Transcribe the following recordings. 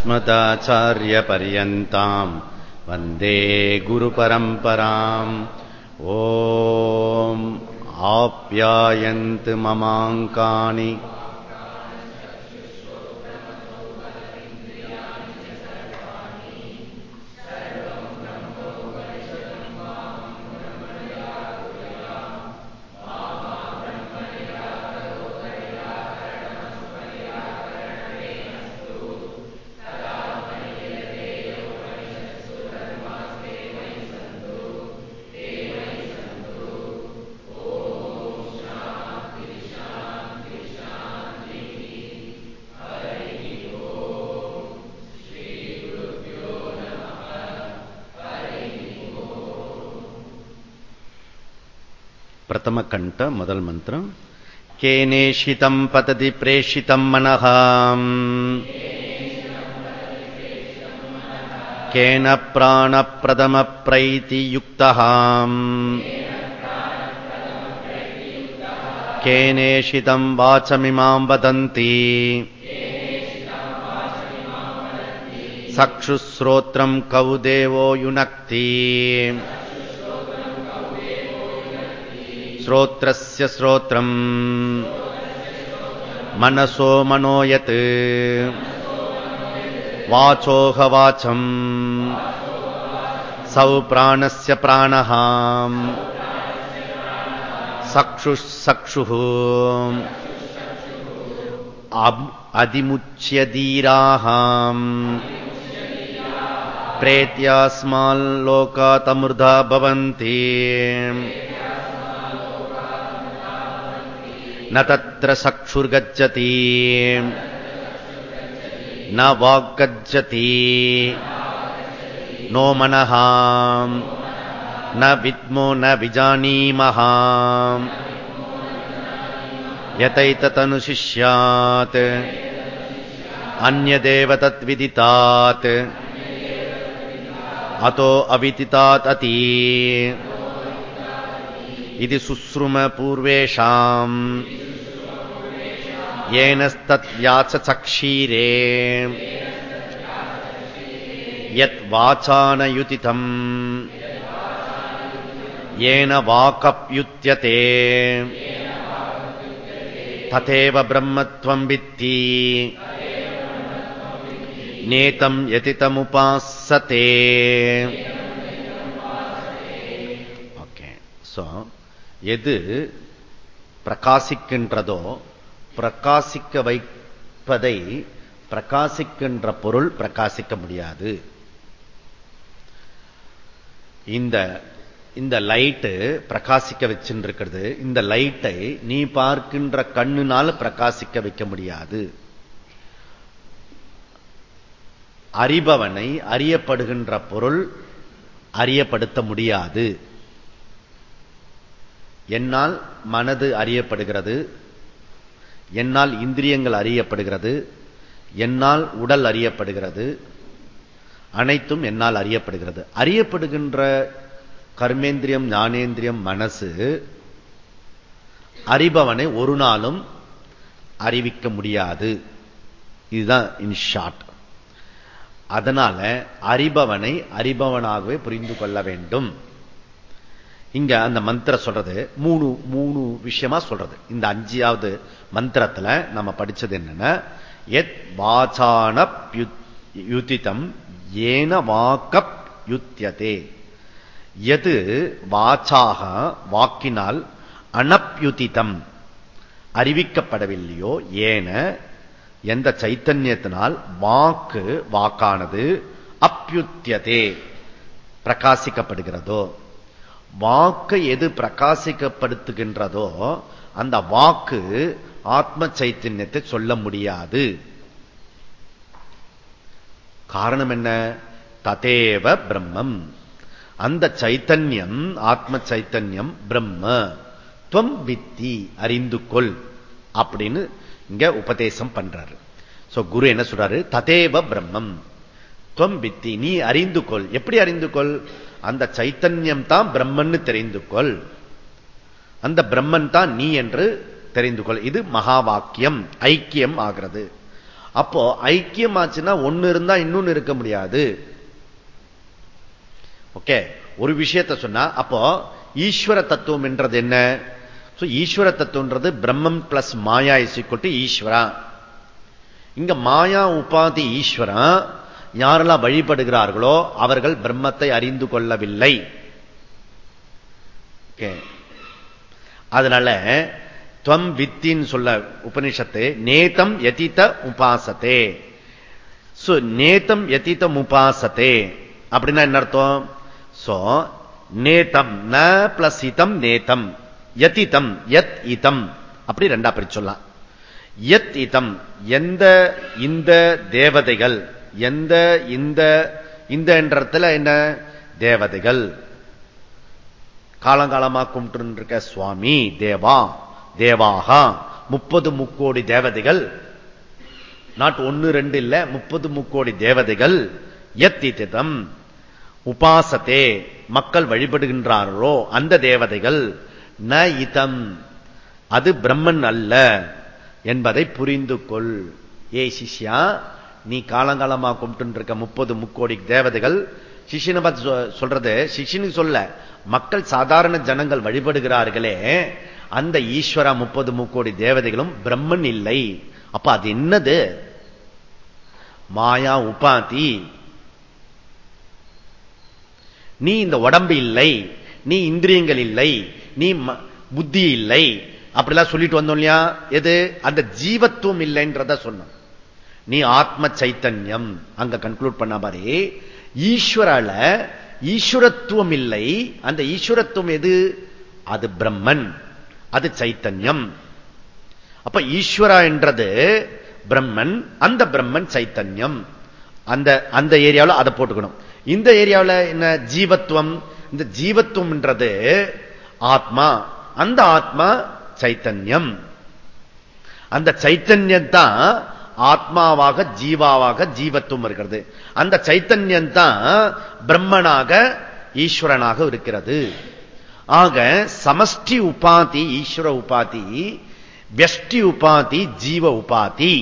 अस्मदाचार्यपर्यन्ताम् वन्दे गुरुपरम्पराम् ॐ आप्यायन्तु ममाङ्कानि சப்தமகண்ட முதல் மந்திரம். கேனேஷிதம் பததி பிரேஷிதம் மனகாம் கேன பிராணப்பிரதம பிரைதி யுக்தகாம் கேனேஷிதம் வாச்சமிமாம் வதந்தி சக்ஷுஸ்ரோத்திரம் கவு தேவோ श्रोत्रस्य श्रोत्रम् मनसो मनो यत् वाचोह वाचम् सौ प्राणस्य प्राणः चक्षुः चक्षुः अधिमुच्यधीराः प्रेत्यास्माल्लोकातमृधा भवन्ति न तत्र चक्षुर्गच्छति न वाग्गच्छति। नो मनः। न विद्मो न विजानीमः। यतैतदनुशिष्यात् अन्यदेव तद्विदितात् अतो अविदितात् अति इति शुश्रुमपूर्वेषाम् येनस्तद्व्याचक्षीरे यद्वाचानयुतितम् येन वाकप्युत्यते तथैव ब्रह्मत्वम् वित्ति நேத்தம் எதிதமுபாசத்தே எது பிரகாசிக்கின்றதோ பிரகாசிக்க வைப்பதை பிரகாசிக்கின்ற பொருள் பிரகாசிக்க முடியாது. இந்த இந்த லைட்டு பிரகாசிக்க வச்சுருக்கிறது இந்த லைட்டை நீ பார்க்கின்ற கண்ணுனால பிரகாசிக்க வைக்க முடியாது. அறிபவனை அறியப்படுகின்ற பொருள் அறியப்படுத்த முடியாது. என்னால் மனது அறியப்படுகிறது என்னால் இந்திரியங்கள் அறியப்படுகிறது என்னால் உடல் அறியப்படுகிறது அனைத்தும் என்னால் அறியப்படுகிறது. அறியப்படுகின்ற கர்மேந்திரியம் ஞானேந்திரியம் மனசு அறிபவனை ஒரு நாளும் அறிவிக்க முடியாது. இதுதான் இன் ஷார்ட். அதனால அறிபவனை அறிபவனாகவே புரிந்து கொள்ள வேண்டும். இங்க அந்த மந்திர சொல்றது மூணு மூணு விஷயமா சொல்றது. இந்த அஞ்சாவது மந்திரத்துல நம்ம படிச்சது என்னன்னா எத் வாசான யுத்திதம் ஏன வாக்கப் யுத்தியதே. எது வாச்சாக வாக்கினால் அனப்யுதிதம் அறிவிக்கப்படவில்லையோ ஏன எந்த சைத்தன்யத்தினால் வாக்கு வாக்கானது அப்யுத்தியதே பிரகாசிக்கப்படுகிறதோ. வாக்கு எது பிரகாசிக்கப்படுத்துகின்றதோ அந்த வாக்கு ஆத்ம சைத்தன்யத்தை சொல்ல முடியாது. காரணம் என்ன? ததேவ பிரம்மம். அந்த சைத்தன்யம் ஆத்ம சைத்தன்யம் பிரம்ம. துவம் வித்தி அறிந்து கொள் அப்படின்னு இங்க உபதேசம் பண்றாரு. சோ குரு என்ன சொல்றாரு? ததேவ பிரம்மம். துவம் வித்தி நீ அறிந்து கொள். எப்படி அறிந்து கொள்? அந்த சைத்தன்யம் தான் பிரம்மன்னு தெரிந்து கொள் அந்த பிரம்மன் தான் நீ என்று தெரிந்து கொள் இது மகா வாக்கியம் ஐக்கியம் ஆகிறது. அப்போ ஐக்கியமாச்சுன்னா ஒன்னு இருந்தா இன்னொன்னு இருக்க முடியாது. ஓகே ஒரு விஷயத்தை சொன்னா அப்போ ஈஸ்வர தத்துவம் என்றது என்ன? ஈஸ்வர தத்துவம்ன்றது பிரம்மம் பிளஸ் மாயா இசிக்கொட்டு ஈஸ்வரா. இங்க மாயா உபாதி ஈஸ்வரா யாரெல்லாம் வழிபடுகிறார்களோ அவர்கள் பிரம்மத்தை அறிந்து கொள்ளவில்லை. அதனால துவம் வித்தின்னு சொல்ல உபனிஷத்து நேத்தம் எதித்த உபாசத்தே. நேத்தம் எதித்தம் உபாசத்தே. அப்படின்னா என்ன அர்த்தம்? சோ நேத்தம் ந பிளஸ் இதம் நேத்தம். யதிதம் எத் இதம். அப்படி ரெண்டா பிரிச்சொல்லாம் எத் இத்தம் இதம் எந்த இந்த தேவதைகள். எந்த இந்த இந்த என்றத்துல என்ன? தேவதைகள். காலங்காலமா கும்பிட்டு இருக்க சுவாமி தேவா தேவாகா முப்பது முக்கோடி தேவதைகள். நாட் ஒன்னு ரெண்டு இல்ல முப்பது முக்கோடி தேவதைகள். எத்திதம் உபாசத்தே மக்கள் வழிபடுகின்றாரோ அந்த தேவதைகள். ந இதம். அது பிரம்மன் அல்ல என்பதை புரிந்து கொள் ஏ சிஷ்யா நீ காலங்காலமா கும்பிட்டு இருக்க முப்பது முக்கோடி தேவதைகள் சிஷினை பார்த்து சொல்றது சிஷினு சொல்ல மக்கள் சாதாரண ஜனங்கள் வழிபடுகிறார்களே அந்த ஈஸ்வரா முப்பது முக்கோடி தேவதைகளும் பிரம்மன் இல்லை. அப்ப அது என்னது? மாயா உபாதி. நீ இந்த உடம்பு இல்லை நீ இந்திரியங்கள் இல்லை நீ புத்தி இல்லை. அப்படிலாம் சொல்லிட்டு வந்தோம் இல்லையா? எது? அந்த ஜீவத்துவம் இல்லைன்றத சொன்னோம். நீ ஆத்ம சைத்தன்யம். அங்க கன்க்ளூட் பண்ண மாதிரி ஈஸ்வரால ஈஸ்வரத்துவம் இல்லை. அந்த ஈஸ்வரத்துவம் எது? அது பிரம்மன். அது சைத்தன்யம். அப்ப ஈஸ்வரா என்றது பிரம்மன். அந்த பிரம்மன் சைத்தன்யம். அந்த அந்த ஏரியாவில் அதை போட்டுக்கணும். இந்த ஏரியாவில் என்ன? ஜீவத்துவம். இந்த ஜீவத்துவம்ன்றது ஆத்மா. அந்த ஆத்மா சைத்தன்யம். அந்த சைத்தன்யம் தான் ஆத்மாவாக ஜீவாவாக ஜீவத்துவம் இருக்கிறது. அந்த சைத்தன்யம் தான் பிரம்மனாக ஈஸ்வரனாக இருக்கிறது. ஆக சமஷ்டி உபாதி ஈஸ்வர உபாதி வெஷ்டி உபாதி ஜீவ உபாதி.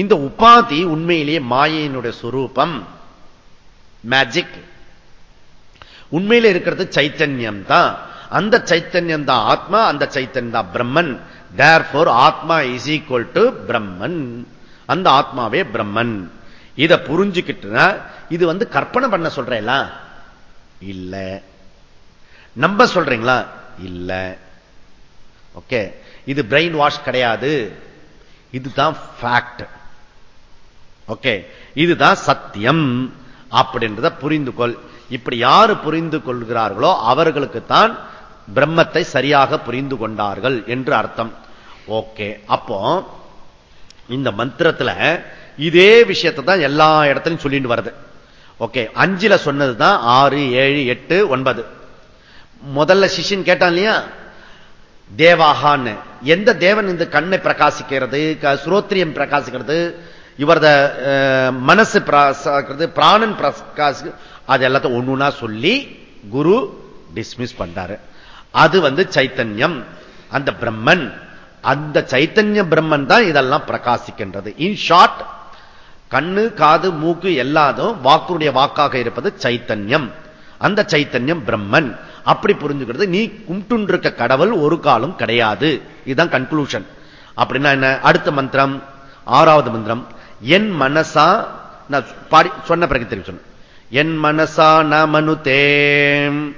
இந்த உபாதி உண்மையிலேயே மாயையினுடைய சுரூபம். மேஜிக் உண்மையில இருக்கிறது சைத்தன்யம் தான் அந்த சைத்தன்யம் தான் ஆத்மா அந்த சைத்தன்யம் தான் பிரம்மன். தேர் ஆத்மா இஸ் ஈக்வல் டு பிரம்மன். அந்த ஆத்மாவே பிரம்மன். இதை புரிஞ்சுக்கிட்டுனா இது வந்து கற்பனை பண்ண சொல்றேன் இல்ல. நம்ப சொல்றீங்களா? இல்ல. ஓகே. இது பிரெயின் வாஷ் கிடையாது. இதுதான் ஃபேக்ட் ஓகே. இதுதான் சத்தியம். அப்படின்றத புரிந்து கொள் இப்படி யாரு புரிந்து கொள்கிறார்களோ அவர்களுக்கு தான் பிரம்மத்தை சரியாக புரிந்து கொண்டார்கள் என்று அர்த்தம். ஓகே. அப்போ இந்த மந்திரத்துல இதே விஷயத்தை தான் எல்லா இடத்துலையும் சொல்லிட்டு வருது ஓகே அஞ்சுல சொன்னதுதான் ஆறு ஏழு எட்டு ஒன்பது. முதல்ல சிஷியன் கேட்டான் இல்லையா? தேவாகான்னு. எந்த தேவன் இந்த கண்ணை பிரகாசிக்கிறது சுரோத்திரியம் பிரகாசிக்கிறது இவரத மனசு பிரகாசிக்கிறது பிராணன் பிரகாசி அது எல்லாத்தையும் ஒண்ணுனா சொல்லி குரு டிஸ்மிஸ் பண்றாரு. அது வந்து சைத்தன்யம். அந்த பிரம்மன் அந்த சைத்தன்ய பிரம்மன் தான் இதெல்லாம் பிரகாசிக்கின்றது. இன் ஷார்ட் கண்ணு காது மூக்கு எல்லாதும் வாக்குடைய வாக்காக இருப்பது சைத்தன்யம். அந்த சைத்தன்யம் பிரம்மன். அப்படி புரிஞ்சுக்கிறது நீ கும்பிட்டு இருக்க கடவுள் ஒரு காலம் கிடையாது. இதுதான் கன்க்ளூஷன் அப்படின்னா என்ன? அடுத்த மந்திரம் ஆறாவது மந்திரம். என் மனசா நான் பாடி சொன்ன பிறகு தெரியும் சொன்ன என் மனசா ந மனுதேம்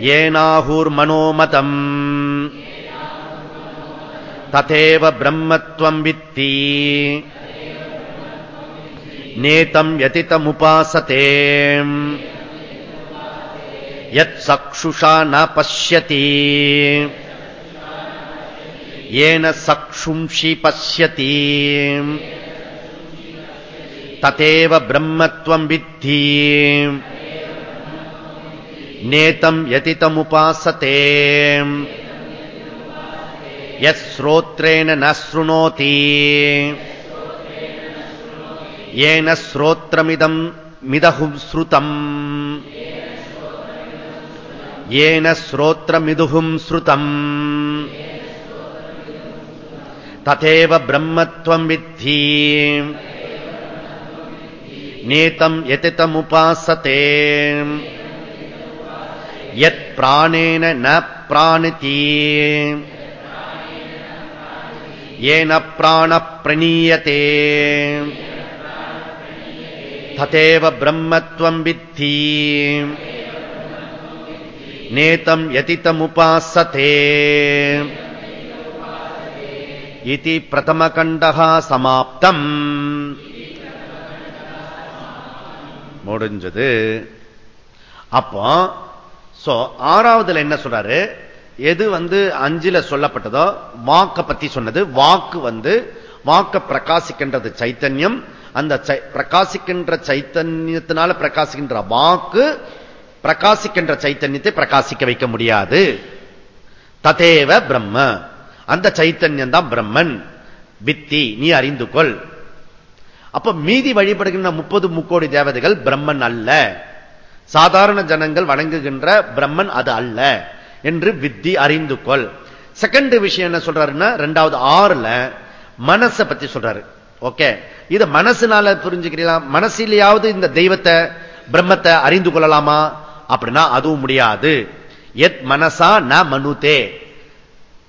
ஏனாகூர் மனோமதம். ததேவ பிரம்மத்வம் வித்தி. நேதம் யதிதமுபாசதே யத் சக்ஷுஷா ந பசியதி ஏன சக்ஷும்ஷி பசியதி ததேவ பிரம்மத்வம் வித்தி நேதம் யதிதமுபாசதே. யஸ்ரோத்ரேண ந ஸ்ருணோதி. ஏன ஸ்ரோத்திரமிதம் மிதகும் ஸ்ருதம். ஏன ஸ்ரோத்திரமிதுகும் ஸ்ருதம். ததேவ பிரம்மத்வம் வித்தி. நேதம் எதிதமுபாசதே யத் பிராணேன ந பிராணிதி. ஏன பிராண பிரணீயத்தே ததேவ பிரம்மத்வம் வித்தி. நேதம் யதிதமுபாசதே. இதி பிரதமகண்டः சமாப்தம். முடிஞ்சது. அப்போ சோ ஆறாவதுல என்ன சொல்றாரு? எது வந்து அஞ்சுல சொல்லப்பட்டதோ வாக்க பத்தி சொன்னது வாக்கு வந்து வாக்க பிரகாசிக்கின்றது சைத்தன்யம். அந்த பிரகாசிக்கின்ற சைத்தன்யத்தினால பிரகாசிக்கின்ற வாக்கு பிரகாசிக்கின்ற சைத்தன்யத்தை பிரகாசிக்க வைக்க முடியாது. ததேவ பிரம்ம. அந்த சைத்தன்யம் தான் பிரம்மன். வித்தி நீ அறிந்து கொள். அப்ப மீதி வழிபடுகின்ற முப்பது முக்கோடி தேவதைகள் பிரம்மன் அல்ல. சாதாரண ஜனங்கள் வணங்குகின்ற பிரம்மன் அது அல்ல என்று வித்தி அறிந்து கொள். செகண்ட் விஷயம் என்ன சொல்றாருன்னா ரெண்டாவது ஆறுல மனசை பத்தி சொல்றாரு. ஓகே இது மனசுனால புரிஞ்சுக்கிறீங்களா? மனசிலேயாவது இந்த தெய்வத்தை பிரம்மத்தை அறிந்து கொள்ளலாமா? அப்படின்னா அதுவும் முடியாது. எத் மனசா ந மனுதே.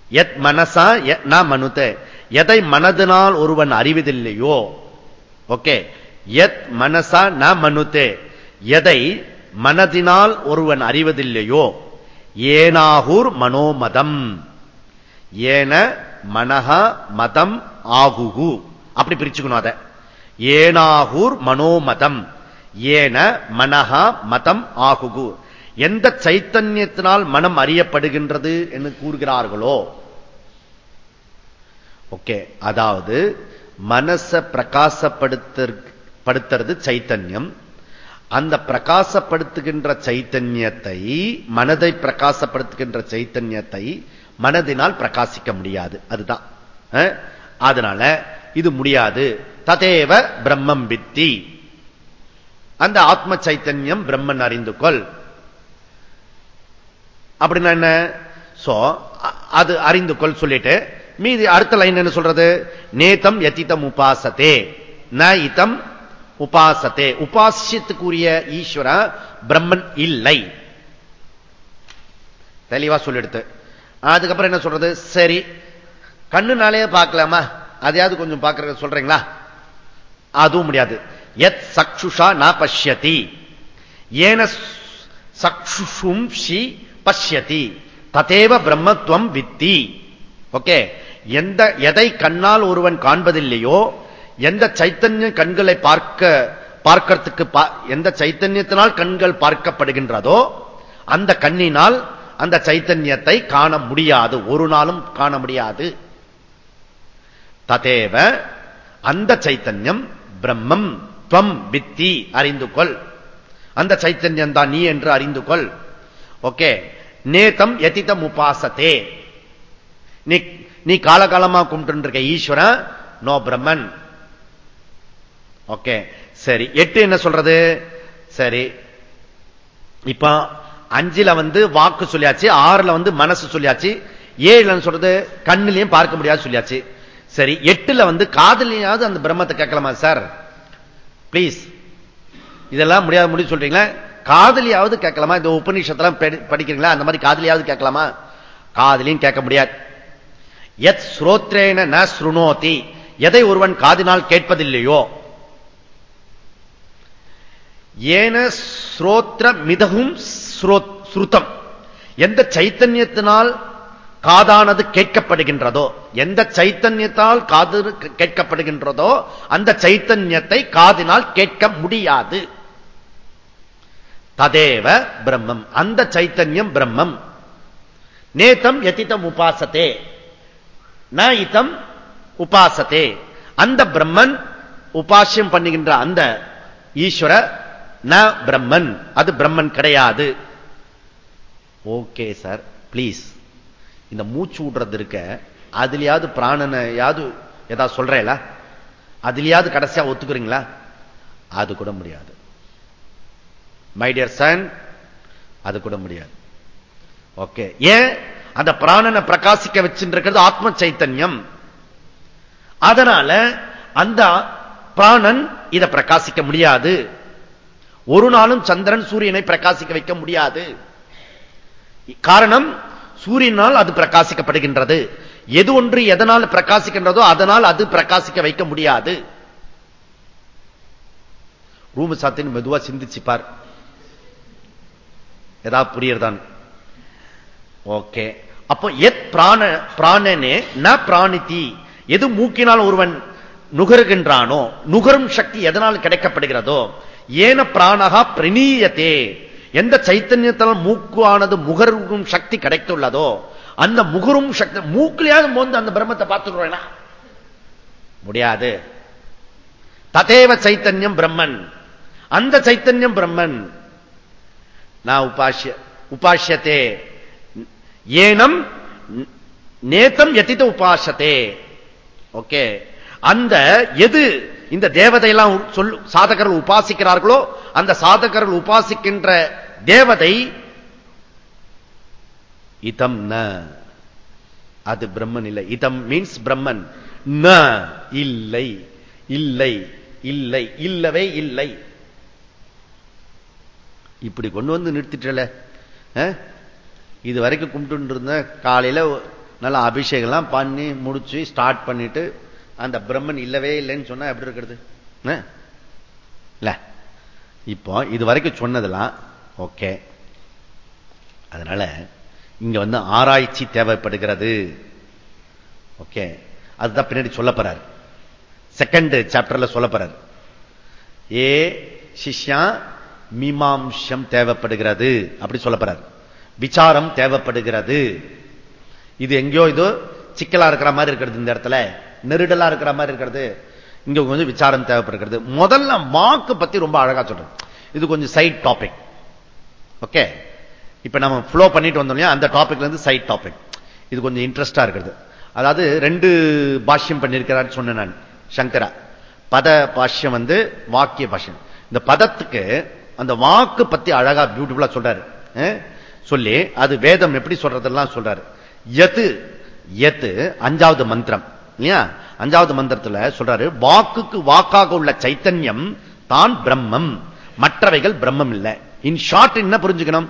எத் மனசா ந மனுதே. எதை மனதினால் ஒருவன் அறிவதில்லையோ? ஓகே எத் மனசா ந மனுதே. எதை மனதினால் ஒருவன் அறிவதில்லையோ? ஏனாகூர் மனோமதம். ஏன மனஹ மதம் ஆகுகு. அப்படி பிரிச்சுக்கணும் அதை. ஏனாகூர் மனோமதம். ஏன மனஹா மதம் ஆகுகு. எந்த சைத்தன்யத்தினால் மனம் அறியப்படுகின்றது என்று கூறுகிறார்களோ? ஓகே அதாவது மனச பிரகாசப்படுத்துறது சைத்தன்யம். அந்த பிரகாசப்படுத்துகின்ற சைத்தன்யத்தை மனதை பிரகாசப்படுத்துகின்ற சைத்தன்யத்தை மனதினால் பிரகாசிக்க முடியாது. அதுதான். அதனால இது முடியாது. ததேவ பிரம்மம் வித்தி. அந்த ஆத்ம சைத்தன்யம் பிரம்மன் அறிந்து கொள். அப்படின்னா என்ன? சோ அது அறிந்து கொள் சொல்லிட்டு மீதி அடுத்த லைன் என்ன சொல்றது? நேத்தம் எத்தித்தம் உபாசத்தே ந இத்தம் உபாசத்தே. உபாசியத்துக்குரிய ஈஸ்வர பிரம்மன் இல்லை. தெளிவா சொல்லிடுத்து. அதுக்கப்புறம் என்ன சொல்றது? சரி. கண்ணுனாலே பார்க்கலாமா? அதையாவது கொஞ்சம் பார்க்கற சொல்றீங்களா? அதுவும் முடியாது. எத் சக்ஷுஷா நா பஷ்யதி. ஏன சக்ஷுஷும் பஷ்யதி. ததேவ பிரம்மத்துவம் வித்தி. ஓகே. எந்த எதை கண்ணால் ஒருவன் காண்பதில்லையோ எந்த சைத்தன்ய கண்களை பார்க்க பார்க்கறதுக்கு எந்த சைத்தன்யத்தினால் கண்கள் பார்க்கப்படுகின்றதோ அந்த கண்ணினால் அந்த சைத்தன்யத்தை காண முடியாது. ஒரு நாளும் காண முடியாது. ததேவ அந்த சைத்தன்யம் பிரம்மம் துவம் வித்தி அறிந்து கொள் அந்த சைத்தன்யம் தான் நீ என்று அறிந்து கொள் ஓகே. நேத்தம் எதிதம் உபாசத்தே நீ நீ காலகாலமா கும்பிட்டு இருக்க ஈஸ்வரன் நோ பிரம்மன். ஓகே சரி. எட்டு என்ன சொல்றது? சரி. இப்ப அஞ்சுல வந்து வாக்கு சொல்லியாச்சு ஆறுல வந்து மனசு சொல்லியாச்சு ஏழுல சொல்றது? கண்ணிலையும் பார்க்க முடியாது சொல்லியாச்சு. சரி எட்டுல வந்து காதலையாவது அந்த பிரம்மத்தை கேட்கலாமா சார் பிளீஸ் இதெல்லாம் முடியாது முடிவு சொல்றீங்களா? காதலியாவது கேட்கலாமா? இந்த உபநிஷத்தெல்லாம் படிக்கிறீங்களா? அந்த மாதிரி காதலியாவது கேட்கலாமா? காதலியும் கேட்க முடியாது. எத் ஸ்ரோத்ரேன ந ஸ்ருணோதி. எதை ஒருவன் காதினால் கேட்பதில்லையோ ஏன ஸ்ரோத்ர மிதகும் ஸ்ருதம். எந்த சைத்தன்யத்தினால் காதானது கேட்கப்படுகின்றதோ எந்த சைத்தன்யத்தால் காது கேட்கப்படுகின்றதோ அந்த சைத்தன்யத்தை காதினால் கேட்க முடியாது. ததேவ பிரம்மம். அந்த சைத்தன்யம் பிரம்மம். நேத்தம் எதிதம் உபாசத்தே ந இத்தம் உபாசத்தே அந்த பிரம்மன் உபாசியம் பண்ணுகின்ற அந்த ஈஸ்வர ந பிரம்மன். அது பிரம்மன் கிடையாது. Okay sir. பிளீஸ் இந்த மூச்சு விடுறது இருக்க அதுலயாவது பிராணனையாவது ஏதாவது சொல்றேல அதுலயாவது கடைசியா ஒத்துக்கிறீங்களா? அது கூட முடியாது. மை டியர் சன் அது கூட முடியாது. ஓகே ஏன்? அந்த பிராணனை பிரகாசிக்க வச்சுருக்கிறது ஆத்ம சைத்தன்யம். அதனால அந்த பிராணன் இதை பிரகாசிக்க முடியாது. ஒரு நாளும் சந்திரன் சூரியனை பிரகாசிக்க வைக்க முடியாது. காரணம் சூரியனால் அது பிரகாசிக்கப்படுகின்றது. எது ஒன்று எதனால் பிரகாசிக்கின்றதோ அதனால் அது பிரகாசிக்க வைக்க முடியாது. ரூம் சாத்தின் மெதுவா சிந்திச்சுப்பார் ஏதாவது புரியறதான். ஓகே. அப்போ எத் பிராண பிராணனே ந பிராணித்தி எது மூக்கினால் ஒருவன் நுகருகின்றானோ நுகரும் சக்தி எதனால் கிடைக்கப்படுகிறதோ ஏன பிராணகா பிரணீயத்தே எந்த சைத்தன்யத்தால் மூக்குவானது முகரும் சக்தி கிடைத்துள்ளதோ அந்த முகரும் சக்தி மூக்கிலையாவது மோந்து அந்த பிரம்மத்தை பார்த்துடுறேனா முடியாது. ததேவ சைத்தன்யம் பிரம்மன். அந்த சைத்தன்யம் பிரம்மன். நான் உபாசிய உபாஷ்யத்தே. ஏனம் நேத்தம் எத்தித்த உபாசத்தே ஓகே. அந்த எது இந்த தேவதையெல்லாம் சொல் சாதகர்கள் உபாசிக்கிறார்களோ அந்த சாதகர்கள் உபாசிக்கின்ற தேவதை இதம் ந. அது பிரம்மன் இல்லை. இதம் மீன்ஸ் பிரம்மன். ந இல்லை. இல்லை. இல்லை. இல்லவே இல்லை. இப்படி கொண்டு வந்து நிறுத்திட்டல. இது வரைக்கும் கும்பிட்டு இருந்த காலையில நல்லா அபிஷேகம்லாம் பண்ணி முடிச்சு ஸ்டார்ட் பண்ணிட்டு அந்த பிரம்மன் இல்லவே இல்லைன்னு சொன்னா எப்படி இருக்கிறது? இல்ல. இப்போ இது வரைக்கும் சொன்னதெல்லாம் ஓகே. அதனால இங்க வந்து ஆராய்ச்சி தேவைப்படுகிறது. ஓகே. அதுதான் பின்னாடி சொல்ல போறார். செகண்ட் சாப்டர்ல சொல்ல போறார். ஏ சிஷ்யா மீமாம்சம் தேவைப்படுகிறது. அப்படி சொல்ல போறார். விசாரம் தேவைப்படுகிறது. இது எங்கேயோ இது சிக்கலா இருக்கிற மாதிரி இருக்கிறது இந்த இடத்துல. நெருடலா இருக்கிற மாதிரி இருக்கிறது. இங்க கொஞ்சம் விசாரம் தேவைப்படுகிறது. முதல்ல வாக்கு பத்தி ரொம்ப அழகா சொல்றேன் இது கொஞ்சம் சைட் டாபிக் ஓகே இப்ப நம்ம ஃப்ளோ பண்ணிட்டு வந்தோம் அந்த டாபிக்ல இருந்து சைட் டாபிக் இது கொஞ்சம் இன்ட்ரெஸ்டா இருக்கிறது. அதாவது ரெண்டு பாஷ்யம் பண்ணிருக்கிறார் சொன்னேன் நான் சங்கரா. பத பாஷ்யம் வந்து வாக்கிய பாஷ்யம். இந்த பதத்துக்கு அந்த வாக்கு பத்தி அழகா பியூட்டிஃபுல்லா சொல்றாரு. சொல்லி அது வேதம் எப்படி சொல்றதெல்லாம் சொல்றாரு. எது எத்து அஞ்சாவது மந்திரம். இல்லையா? அஞ்சாவது மந்திரத்துல சொல்றாரு வாக்குக்கு வாக்காக உள்ள சைத்தன்யம் தான் பிரம்மம். மற்றவைகள் பிரம்மம் இல்லை. இன் ஷார்ட் என்ன புரிஞ்சுக்கணும்?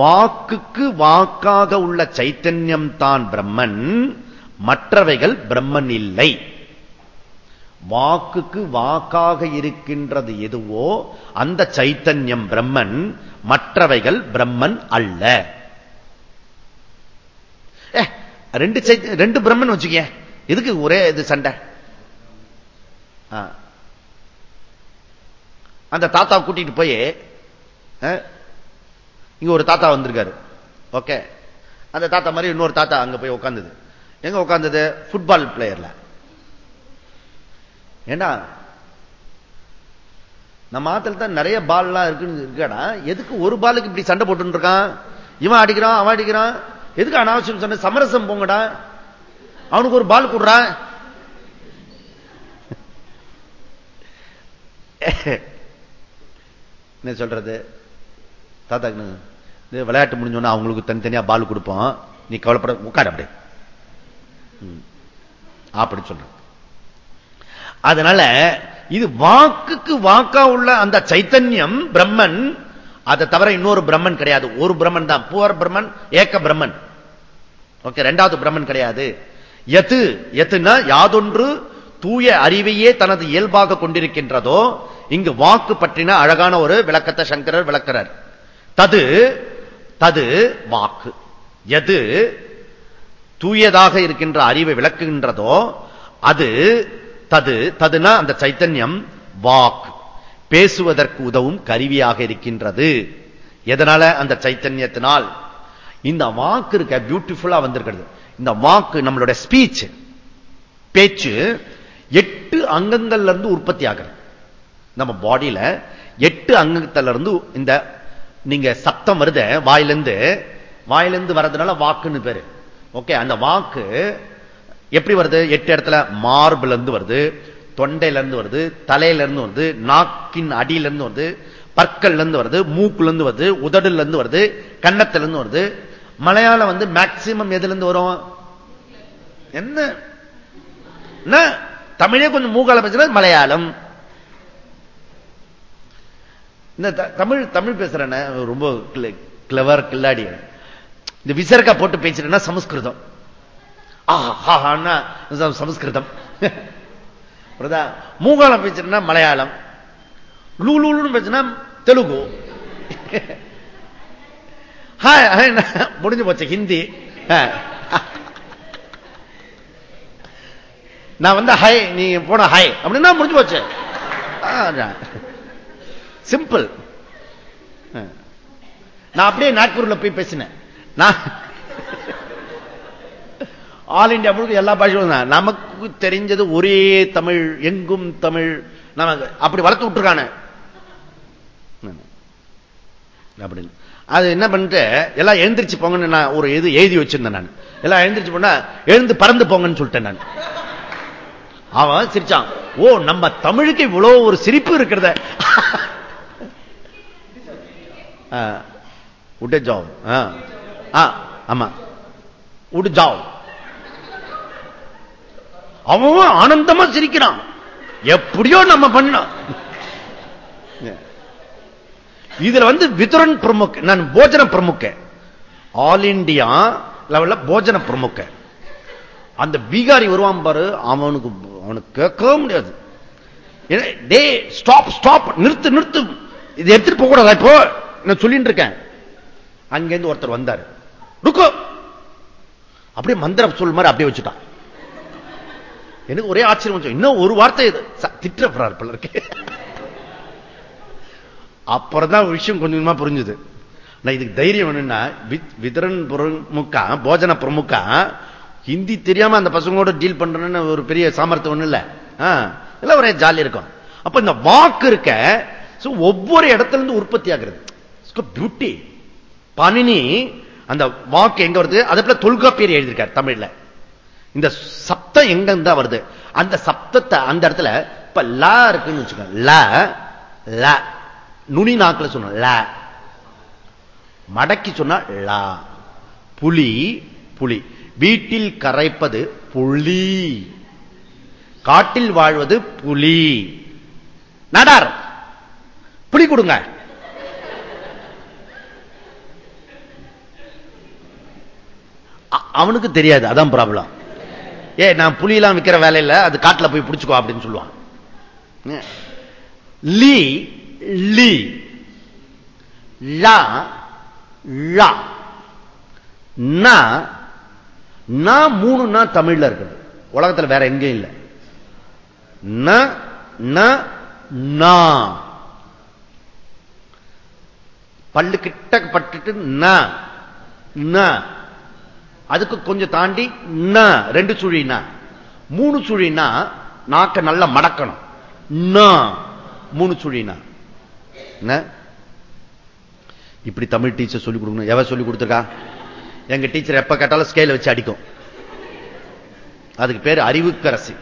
வாக்குக்கு வாக்காக உள்ள சைத்தன்யம் தான் பிரம்மன் மற்றவைகள் பிரம்மன் இல்லை. வாக்குக்கு வாக்காக இருக்கின்றது எதுவோ அந்த சைத்தன்யம் பிரம்மன் மற்றவைகள் பிரம்மன் அல்ல. ரெண்டு ரெண்டு பிரம்மன் வச்சுக்க எதுக்கு ஒரே இது சண்டை? அந்த தாத்தா கூட்டிட்டு போய் இங்க ஒரு தாத்தா வந்திருக்காரு. ஓகே. அந்த தாத்தா மாதிரி இன்னொரு தாத்தா அங்க போய் உட்காந்தது எங்க உட்காந்தது ஃபுட்பால் பிளேயர்ல ஏண்டா நம்ம ஆத்துல தான் நிறைய பால்லாம் இருக்குன்னு இருக்காடா? எதுக்கு ஒரு பாலுக்கு இப்படி சண்டை போட்டு இருக்கான்? இவன் அடிக்கிறான் அவன் அடிக்கிறான். எதுக்கு அனாவசியம் சண்டை சமரசம் போங்கடா. அவனுக்கு ஒரு பால் கொடுறா? என்ன சொல்றது? தாத்தா இது விளையாட்டு முடிஞ்சோன்னா அவங்களுக்கு தனித்தனியா பால் கொடுப்போம். நீ கவலைப்பட உட்கார அப்படி அப்படி சொல்ற அதனால இது வாக்குக்கு வாக்கா உள்ள அந்த சைத்தன்யம் பிரம்மன். அதை தவிர இன்னொரு பிரம்மன் கிடையாது. ஒரு பிரம்மன் தான். புவர் பிரம்மன் ஏக்க பிரம்மன். ஓகே ரெண்டாவது பிரம்மன் கிடையாது. எது? எத்துனா யாதொன்று தூய அறிவையே தனது இயல்பாக கொண்டிருக்கின்றதோ இங்கு வாக்கு பற்றின அழகான ஒரு விளக்கத்தை சங்கரர் விளக்கிறார். தது தது வாக்கு. எது தூயதாக இருக்கின்ற அறிவை விளக்குகின்றதோ அது தது ததுனா அந்த சைத்தன்யம் வாக்கு. பேசுவதற்கு உதவும் கருவியாக இருக்கின்றது. எதனால? அந்த சைத்தன்யத்தினால். இந்த வாக்கு இருக்க பியூட்டிஃபுல்லா வந்திருக்கிறது. இந்த வாக்கு நம்மளுடைய ஸ்பீச் பேச்சு எட்டு அங்கங்கள்ல இருந்து உற்பத்தி ஆகிறது நம்ம பாடியில எட்டு அங்கத்துல இருந்து இந்த நீங்க சத்தம் வருத வாயிலிருந்து வாயிலிருந்து வர்றதுனால வாக்குன்னு பேரு. ஓகே அந்த வாக்கு எப்படி வருது? எட்டு இடத்துல மார்பில் இருந்து வருது தொண்டையில இருந்து வருது தலையில இருந்து வருது நாக்கின் அடியில இருந்து வருது பற்கள்ல இருந்து வருது மூக்குல இருந்து வருது உதடுல இருந்து வருது கன்னத்திலிருந்து வருது மலையாளம் வந்து மேக்சிமம் எதுல இருந்து வரும்? என்ன? தமிழே கொஞ்சம் மூகால பேசுறது மலையாளம். இந்த தமிழ் தமிழ் பேசுறேன்னு ரொம்ப கிளவர் கில்லாடி. இந்த விசர்கா போட்டு பேசுறேன்னா சமஸ்கிருதம். சமஸ்கிருதம். மூகாலம் பேசுறேன்னா மலையாளம். லூலூலுன்னு பேசுனா தெலுங்கு. முடிஞ்சு போச்சு ஹிந்தி. நான் வந்து ஹை நீ போன ஹை. அப்படின்னா முடிஞ்சு போச்சு. சிம்பிள் நான் அப்படியே நாக்பூர்ல போய் பேசினேன். நான் ஆல் இண்டியா முழுக்க எல்லா பாஷையும் நமக்கு தெரிஞ்சது ஒரே தமிழ் எங்கும் தமிழ். நமக்கு அப்படி வளர்த்து விட்டுருக்கான. அப்படின்னு அது என்ன பண்ணிட்டு எல்லாம் எழுந்திரிச்சு போங்கன்னு நான் ஒரு இது எழுதி வச்சிருந்தேன் நான். எல்லாம் எழுந்திரிச்சு போனா எழுந்து பறந்து போங்கன்னு சொல்லிட்டேன் நான். அவன் சிரிச்சான் ஓ நம்ம தமிழுக்கு இவ்வளவு ஒரு சிரிப்பு இருக்கிறத. உடஜாவ். ஆமா. உடுஜாவ். அவன் ஆனந்தமா சிரிக்கிறான். எப்படியோ நம்ம பண்ணோம். இதுல வந்து விதுரன் பிரமுக் நான் போஜன பிரமுக்க. ஆல் இண்டியா லெவல்ல போஜன பிரமுக்க. அந்த பீகாரி வருவான் பாரு அவனுக்கு அவனுக்கு கேட்கவே முடியாது. டே ஸ்டாப் ஸ்டாப் நிறுத்து நிறுத்து. இது எடுத்துட்டு போக கூடாதா இப்போ? நான் சொல்லிட்டு இருக்கேன். அங்கிருந்து ஒருத்தர் வந்தார். ருக்கோ. அப்படியே மந்திரம் சொல் மாதிரி அப்படியே வச்சுட்டான். எனக்கு ஒரே ஆச்சரியம் இன்னும் ஒரு வார்த்தை திட்டப்படுறாரு பிள்ளருக்கு அப்புறம் தான் விஷயம் கொஞ்சம் கொஞ்சமா புரிஞ்சுது. நான் இதுக்கு தைரியம் வேணும்னா விதரன் பிரமுக்கா போஜன பிரமுக்கா ஹிந்தி தெரியாம அந்த பசங்களோட டீல் பண்றேன்னு ஒரு பெரிய சாமர்த்தியம் ஒண்ணு இல்ல. எல்லாம் ஒரே ஜாலி இருக்கும். அப்ப இந்த வாக்கு இருக்க ஒவ்வொரு இடத்துல இருந்து உற்பத்தி ஆகிறது. பியூட்டி பணினி அந்த வாக்கு எங்க வருது? அதுல தொல்காப்பியர் எழுதியிருக்கார் தமிழ்ல. இந்த சப்தம் எங்க இருந்தா வருது? அந்த சப்தத்தை அந்த இடத்துல இப்ப லா இருக்குன்னு வச்சுக்கோங்க. ல ல. நுனி நாக்கில் சொன்ன ல. மடக்கி சொன்னா லா புலி புலி. வீட்டில் கரைப்பது புலி. காட்டில் வாழ்வது புலி. நடார். புலி கொடுங்க. அவனுக்கு தெரியாது. அதான் ப்ராப்ளம் ஏ நான் புலியெல்லாம் விற்கிற வேலையில் அது காட்டில் போய் பிடிச்சுக்கோ அப்படின்னு சொல்லுவான். லீ லி. லீ லா லா நான் நா தமிழ்ல இருக்குது. உலகத்தில் வேற எங்கேயும் இல்லை. பல்லு கிட்ட பட்டுட்டு அதுக்கு கொஞ்சம் தாண்டி ந ரெண்டு சுழினா. மூணு சுழினா நாக்க நல்லா மடக்கணும். மூணு சுழினா. இப்படி தமிழ் டீச்சர் சொல்லி கொடுக்கணும். எவ சொல்லி கொடுத்துருக்கா? எங்க டீச்சர் எப்ப கேட்டாலும் ஸ்கேல வச்சு அடிக்கும். அதுக்கு பேரு அறிவுக்கரசி.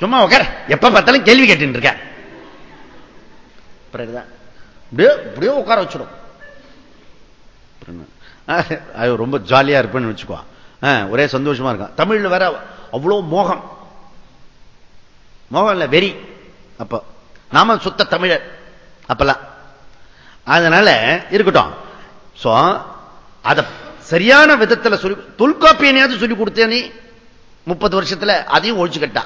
சும்மா உட்கார எப்ப பார்த்தாலும் கேள்வி கேட்டு இருக்க. இப்படியே உட்கார வச்சிடும். ரொம்ப ஜாலியா இருப்பேன்னு வச்சுக்கோ. ஒரே சந்தோஷமா இருக்கும் தமிழ்ல வேற அவ்வளவு மோகம். மோகம் இல்ல வெறி. அப்ப நாம சுத்த தமிழர். அப்பெல்லாம். அதனால இருக்கட்டும். அத சரியான விதத்துல சொல்லி தொல்காப்பியனையாவது சொல்லி கொடுத்தேனே முப்பது வருஷத்துல அதையும் ஒழிச்சுக்கிட்டா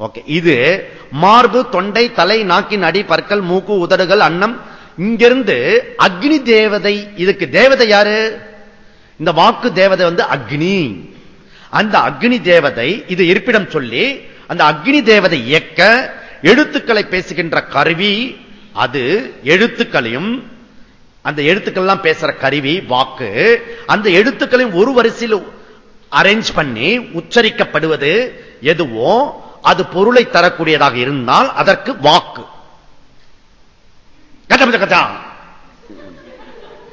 ஓகே இது மார்பு தொண்டை தலை நாக்கின் அடி பற்கள் மூக்கு உதடுகள் அன்னம். இங்கிருந்து அக்னி தேவதை இதுக்கு தேவதை யாரு? இந்த வாக்கு தேவதை வந்து அக்னி. அந்த அக்னி தேவதை இது இருப்பிடம் சொல்லி அந்த அக்னி தேவதை இயக்க எழுத்துக்களை பேசுகின்ற கருவி அது எழுத்துக்களையும் அந்த எழுத்துக்கள்லாம் பேசுற கருவி வாக்கு அந்த எழுத்துக்களையும் ஒரு வரிசையில் அரேஞ்ச் பண்ணி உச்சரிக்கப்படுவது எதுவோ அது பொருளை தரக்கூடியதாக இருந்தால் அதற்கு வாக்கு. கதா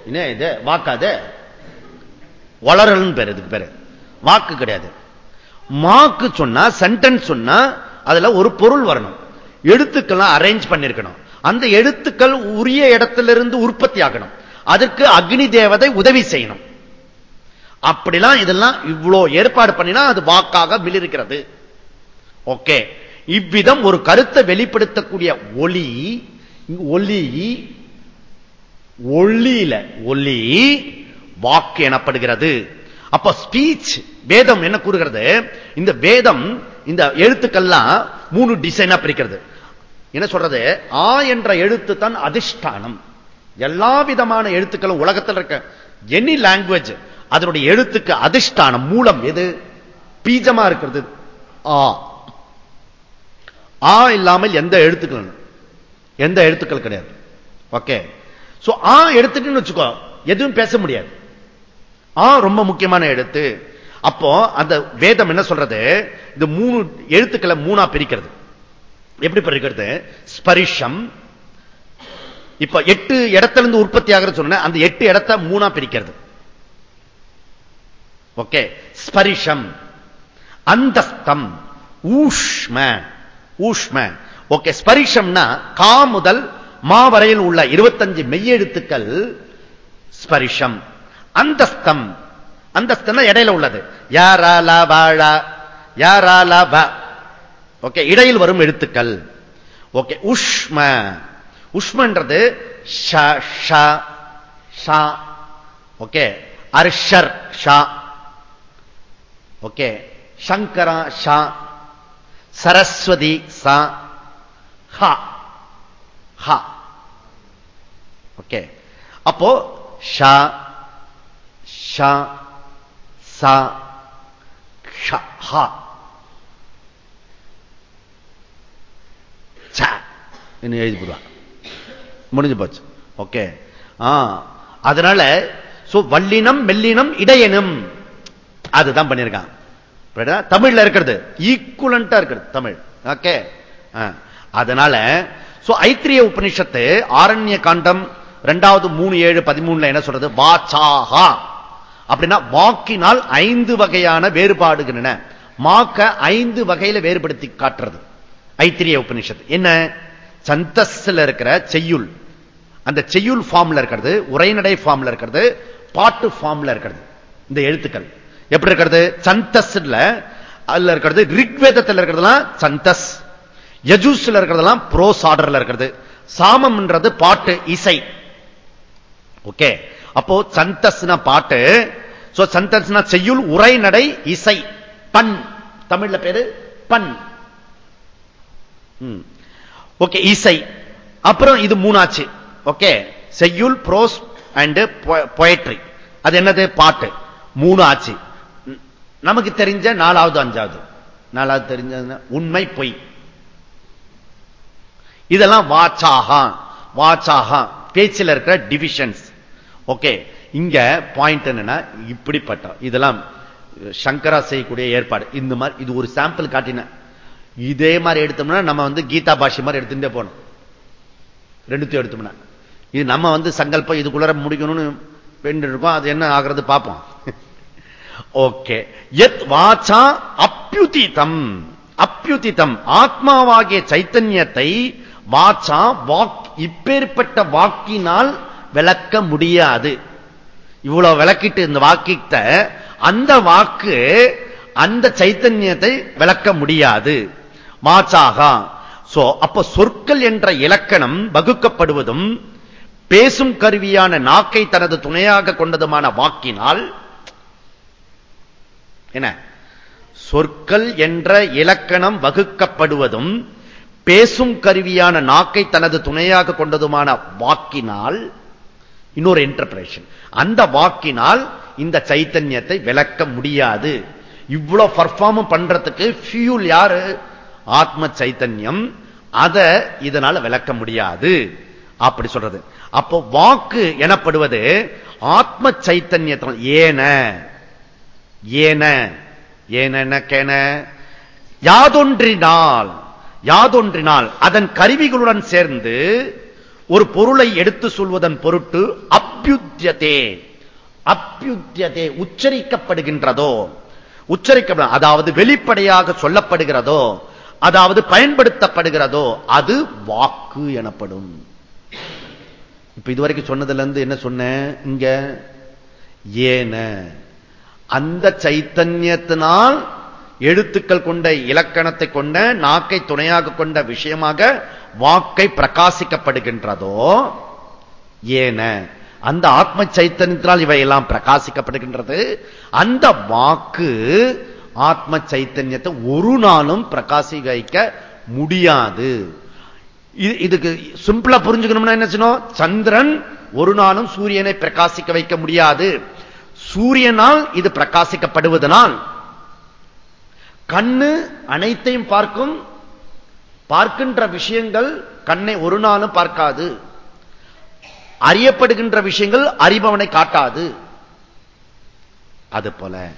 என்ன இது? வாக்காது வளரல் பேர் இதுக்கு பேரு வாக்கு கிடையாது. மாக்கு சொன்னா சென்டென்ஸ் சொன்னா அதுல ஒரு பொருள் வரணும். எழுத்துக்கள்லாம் அரேஞ்ச் பண்ணிருக்கணும். அந்த எழுத்துக்கள் உரிய இடத்திலிருந்து உற்பத்தி ஆகணும். அதற்கு அக்னி தேவதை உதவி செய்யணும். அப்படிலாம் இதெல்லாம் இவ்வளோ ஏற்பாடு பண்ணினா அது வாக்காக மிளிருக்கிறது ஓகே. இவ்விதம் ஒரு கருத்தை வெளிப்படுத்தக்கூடிய ஒளி ஒளி ஒளியில ஒளி வாக்கு எனப்படுகிறது. அப்ப ஸ்பீச் வேதம் என்ன கூறுகிறது? இந்த வேதம் இந்த எழுத்துக்கள்லாம் மூணு டிசைனா பிரிக்கிறது. என்ன சொல்றது? ஆ என்ற எழுத்து தான் அதிஷ்டானம். எல்லா விதமான எழுத்துக்களும் உலகத்தில் இருக்க எனி லாங்குவேஜ் அதனுடைய எழுத்துக்கு அதிஷ்டானம் மூலம் எது? பீஜமா இருக்கிறது. ஆ. ஆ இல்லாமல் எந்த எழுத்துக்கள் எந்த எழுத்துக்கள் கிடையாது. ஓகே சோ ஆ எடுத்துட்டுன்னு வச்சுக்கோ எதுவும் பேச முடியாது. ரொம்ப முக்கியமான எழுத்து. அப்போ அந்த வேதம் என்ன சொல்றது? இந்த மூணு எழுத்துக்களை மூணா பிரிக்கிறது. எப்படி பிரிக்கிறது? ஸ்பரிஷம். இப்ப எட்டு இடத்துல இருந்து உற்பத்தி ஆகிற சொன்ன அந்த எட்டு இடத்தை மூணா பிரிக்கிறது. ஓகே. ஸ்பரிஷம். அந்தஸ்தம். ஊஷ்ம. ஊஷ்ம. ஓகே. ஸ்பரிஷம்னா கா முதல் மா வரையில் உள்ள இருபத்தஞ்சு மெய்யெழுத்துக்கள் ஸ்பரிஷம். அந்தஸ்தம். அந்தஸ்தம் இடையில உள்ளது. யாராலா வாழா யாராலா வா. ஓகே இடையில் வரும் எழுத்துக்கள். ஓகே உஷ்ம. உஷ்மன்றது ஓகே அர்ஷர் ஷா. ஓகே சங்கரா ஷா. சரஸ்வதி சா. ஹா. ஹா. ஓகே அப்போ ஷா ஷா ச ஷ ஹா. ச இன்னும் எழுதி போடுவா. முடிஞ்சு போச்சு. ஓகே. அதனால வல்லினம் மெல்லினம் இடையனும். அதுதான் பண்ணிருக்கான் தமிழ்ல இருக்கிறது. ஈக்குவலண்டா இருக்கிறது தமிழ். ஓகே. அதனால ஐத்திரிய உபனிஷத்து ஆரண்ய காண்டம் ரெண்டாவது மூணு ஏழு பதிமூணுல என்ன சொல்றது? வாச்சாகா அப்படின்னா வாக்கினால் ஐந்து வகையான வேறுபாடுகின்றன. மாக்க ஐந்து வகையில வேறுபடுத்தி காட்டுறது. ஐத்திரிய உபநிஷத்து. என்ன? சந்தஸ்ல இருக்கிற செய்யுள். அந்த செய்யுள் ஃபார்ம்ல இருக்கிறது உரைநடை ஃபார்ம்ல இருக்கிறது பாட்டு ஃபார்ம்ல இருக்கிறது. இந்த எழுத்துக்கள். எப்படி இருக்கிறது? சந்தஸ்ல அதுல இருக்கிறது ரிக்வேதத்தில் இருக்கிறதுலாம் சந்தஸ். யஜூஸ்ல இருக்கிறதெல்லாம் ப்ரோஸ் ஆர்டர்ல இருக்கிறது. சாமம்ன்றது பாட்டு இசை. ஓகே? அப்போ சந்தஸ்ன பாட்டு சந்தஸ்ன செய்யுள் உரைநடை இசை பண். தமிழ்ல பேரு பண். ஓகே இசை. அப்புறம் இது மூணாச்சு. ஓகே செய்யுள் ப்ரோஸ் அண்ட் பொயட்ரி அது என்னது? பாட்டு. மூணு ஆச்சு நமக்கு தெரிஞ்ச நாலாவது அஞ்சாவது. நாலாவது தெரிஞ்ச உண்மை பொய். இதெல்லாம் வாச்சாகா வாச்சாகா பேச்சில் இருக்கிற டிவிஷன்ஸ் ஓகே இங்க பாயிண்ட் என்னன்னா இப்படிப்பட்ட இதெல்லாம் சங்கரா செய்யக்கூடிய ஏற்பாடு. இந்த மாதிரி இது ஒரு சாம்பிள் காட்டின. இதே மாதிரி எடுத்தோம்னா நம்ம வந்து கீதா பாஷி மாதிரி எடுத்துட்டே போனோம் ரெண்டுத்தையும் எடுத்தோம்னா. இது நம்ம வந்து சங்கல்பம் இதுக்குள்ள முடிக்கணும்னு வேண்டு இருக்கோம். அது என்ன ஆகிறது பார்ப்போம். ஓகே. எத் வாச்சா அப்பியுதிதம் அப்பியுதிதம் ஆத்மாவாகிய சைத்தன்யத்தை வாச்சா வாக் இப்பேற்பட்ட வாக்கினால் விளக்க முடியாது. இவ்வளவு விளக்கிட்டு இந்த வாக்கிட்ட அந்த வாக்கு அந்த சைத்தன்யத்தை விளக்க முடியாது. மாச்சாகா சோ அப்ப சொற்கள் என்ற இலக்கணம் வகுக்கப்படுவதும் பேசும் கருவியான நாக்கை தனது துணையாக கொண்டதுமான வாக்கினால் என்ன? சொற்கள் என்ற இலக்கணம் வகுக்கப்படுவதும் பேசும் கருவியான நாக்கை தனது துணையாக கொண்டதுமான வாக்கினால் இன்னொரு இன்டர்பிரேஷன் அந்த வாக்கினால் இந்த சைத்தன்யத்தை விளக்க முடியாது. இவ்வளவு பர்ஃபார்ம் பண்றதுக்கு ஃபியூல் யாரு? ஆத்ம சைத்தன்யம். அத இதனால விளக்க முடியாது. அப்படி சொல்றது. அப்போ வாக்கு எனப்படுவது ஆத்ம சைத்தன்யத்தில் ஏன? ஏன? ஏனென யாதொன்றினால் யாதொன்றினால் அதன் கருவிகளுடன் சேர்ந்து ஒரு பொருளை எடுத்து சொல்வதன் பொருட்டு அப்யுத்தியதே அப்பியுத்தியதே உச்சரிக்கப்படுகின்றதோ உச்சரிக்க அதாவது வெளிப்படையாக சொல்லப்படுகிறதோ அதாவது பயன்படுத்தப்படுகிறதோ அது வாக்கு எனப்படும். இப்ப இதுவரைக்கும் சொன்னதுல இருந்து என்ன சொன்னேன்? இங்க ஏன. அந்த சைத்தன்யத்தினால் எழுத்துக்கள் கொண்ட இலக்கணத்தை கொண்ட நாக்கை துணையாக கொண்ட விஷயமாக வாக்கை பிரகாசிக்கப்படுகின்றதோ ஏன. அந்த ஆத்ம சைத்தன்யத்தினால் இவையெல்லாம் பிரகாசிக்கப்படுகின்றது. அந்த வாக்கு ஆத்ம சைத்தன்யத்தை ஒரு நாளும் பிரகாசிக்க வைக்க முடியாது இதுக்கு சிம்பிளா புரிஞ்சுக்கணும்னா என்ன செய்யணும் சந்திரன் ஒரு நாளும் சூரியனை பிரகாசிக்க வைக்க முடியாது. சூரியனால் இது பிரகாசிக்கப்படுவதனால் கண்ணு அனைத்தையும் பார்க்கும் பார்க்கின்ற விஷயங்கள் கண்ணை ஒரு நாளும் பார்க்காது. அறியப்படுகின்ற விஷயங்கள் அறிபவனை காட்டாது. அது போல.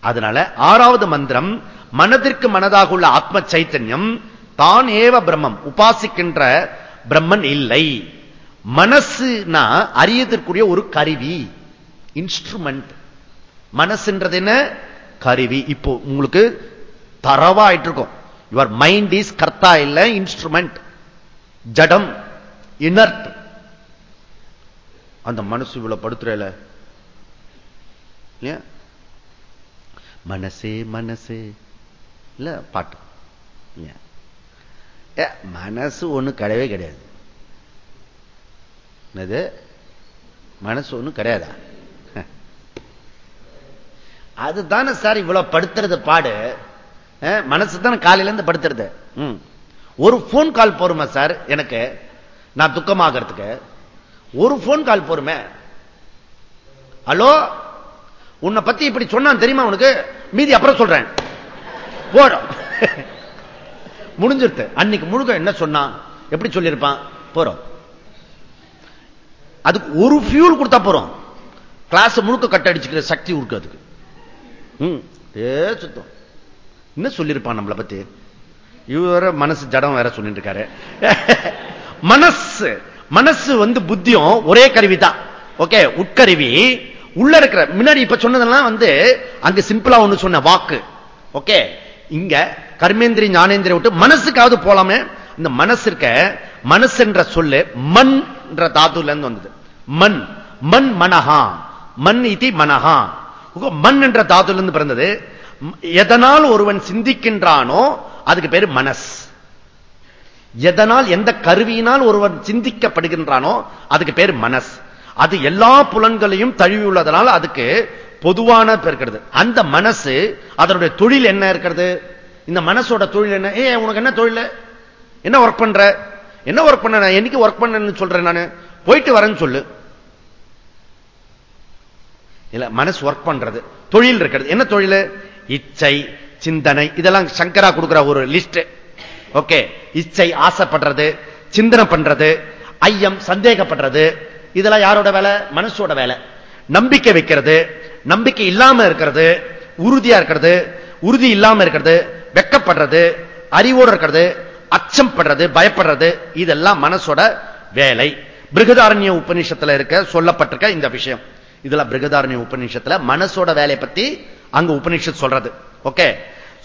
அதனால ஆறாவது மந்திரம் மனதிற்கு மனதாக உள்ள ஆத்ம சைத்தன்யம் தான் ஏவ பிரம்மம் உபாசிக்கின்ற பிரம்மன் இல்லை. மனசுனா அறியதற்குரிய ஒரு கருவி இன்ஸ்ட்ருமெண்ட் மனசுன்றது என்ன? கருவி. இப்போ உங்களுக்கு தரவாயிட்டு இருக்கும் யுவர் மைண்ட் இஸ் கர்த்தா இல்ல இன்ஸ்ட்ருமெண்ட் ஜடம் இனர்ட் அந்த மனசு இவ்வளவு படுத்துறல. மனசே மனசே. இல்ல பாட்டு. மனசு ஒண்ணு கிடையவே கிடையாது. என்னது? மனசு ஒண்ணு கிடையாதா? அதுதானே சார் இவ்வளவு படுத்துறது பாடு. மனசு தான் காலையிலேருந்து படுத்துறது. ஒரு போன் கால் போருமா சார் எனக்கு நான் துக்கமாகறதுக்கு. ஒரு போன் கால் போருமே. ஹலோ? உன்னை பத்தி இப்படி சொன்னான் தெரியுமா உனக்கு? மீதி அப்புறம் சொல்றேன். போறோம் முடிஞ்சிருத்து. அன்னைக்கு முழுக்க என்ன சொன்னான்? எப்படி சொல்லியிருப்பான்? போறோம். அதுக்கு ஒரு ஃபியூல் கொடுத்தா போறோம். கிளாஸ் முழுக்க கட்ட அடிச்சுக்கிற சக்தி இருக்கு அதுக்கு. ஏ சுத்தம். என்ன சொல்லியிருப்பான் நம்மளை பத்தி? இவர மனசு ஜடம் வேற சொல்லிட்டு இருக்காரு மனசு மனசு வந்து புத்தியும் ஒரே கருவி தான். ஓகே உட்கருவி. உள்ள இருக்கிற முன்னாடி இப்ப சொன்னதெல்லாம் வந்து அங்க சிம்பிளா ஒண்ணு சொன்ன வாக்கு. ஓகே இங்க கர்மேந்திரி ஞானேந்திரி விட்டு மனசுக்காவது போலாமே. இந்த மனசு இருக்க மனசு என்ற சொல்லு மண் என்ற தாத்துல இருந்து வந்தது. மண் மண் மனஹா மண் இதி மனஹா மண் என்ற தாத்துல இருந்து பிறந்தது எதனால் ஒருவன் சிந்திக்கின்றானோ அதுக்கு பேரு மனஸ். எதனால் எந்த கருவியினால் ஒருவன் சிந்திக்கப்படுகின்றானோ அதுக்கு பேர் மனஸ். அது எல்லா புலன்களையும் தழுவி உள்ளதனால் அதுக்கு பொதுவான இருக்கிறது அந்த மனசு அதனுடைய தொழில் என்ன இருக்கிறது? இந்த மனசோட தொழில் என்ன? ஏ உனக்கு என்ன தொழில்? என்ன ஒர்க் பண்ற? என்ன ஒர்க் பண்ண? நான் என்னைக்கு ஒர்க் பண்ணு சொல்றேன் நான். போயிட்டு வரேன்னு சொல்லு. இல்ல மனசு ஒர்க் பண்றது. தொழில் இருக்கிறது. என்ன தொழில்? இச்சை சிந்தனை இதெல்லாம் சங்கரா கொடுக்கிற ஒரு லிஸ்ட் ஓகே இச்சை ஆசைப்படுறது சிந்தனை பண்றது ஐயம் சந்தேகப்படுறது இதெல்லாம் யாரோட வேலை? மனசோட வேலை. நம்பிக்கை வைக்கிறது நம்பிக்கை இல்லாம இருக்கிறது உறுதியா இருக்கிறது உறுதி இல்லாம இருக்கிறது வெக்கப்படுறது அறிவோடு இருக்கிறது அச்சம் படுறது பயப்படுறது இதெல்லாம் மனசோட வேலை. பிருகதாரண்ய உபநிஷத்துல இருக்க சொல்லப்பட்டிருக்க இந்த விஷயம். இதுல பிருகதாரண்ய உபநிஷத்துல மனசோட வேலையை பத்தி அங்க உபநிஷத் சொல்றது. ஓகே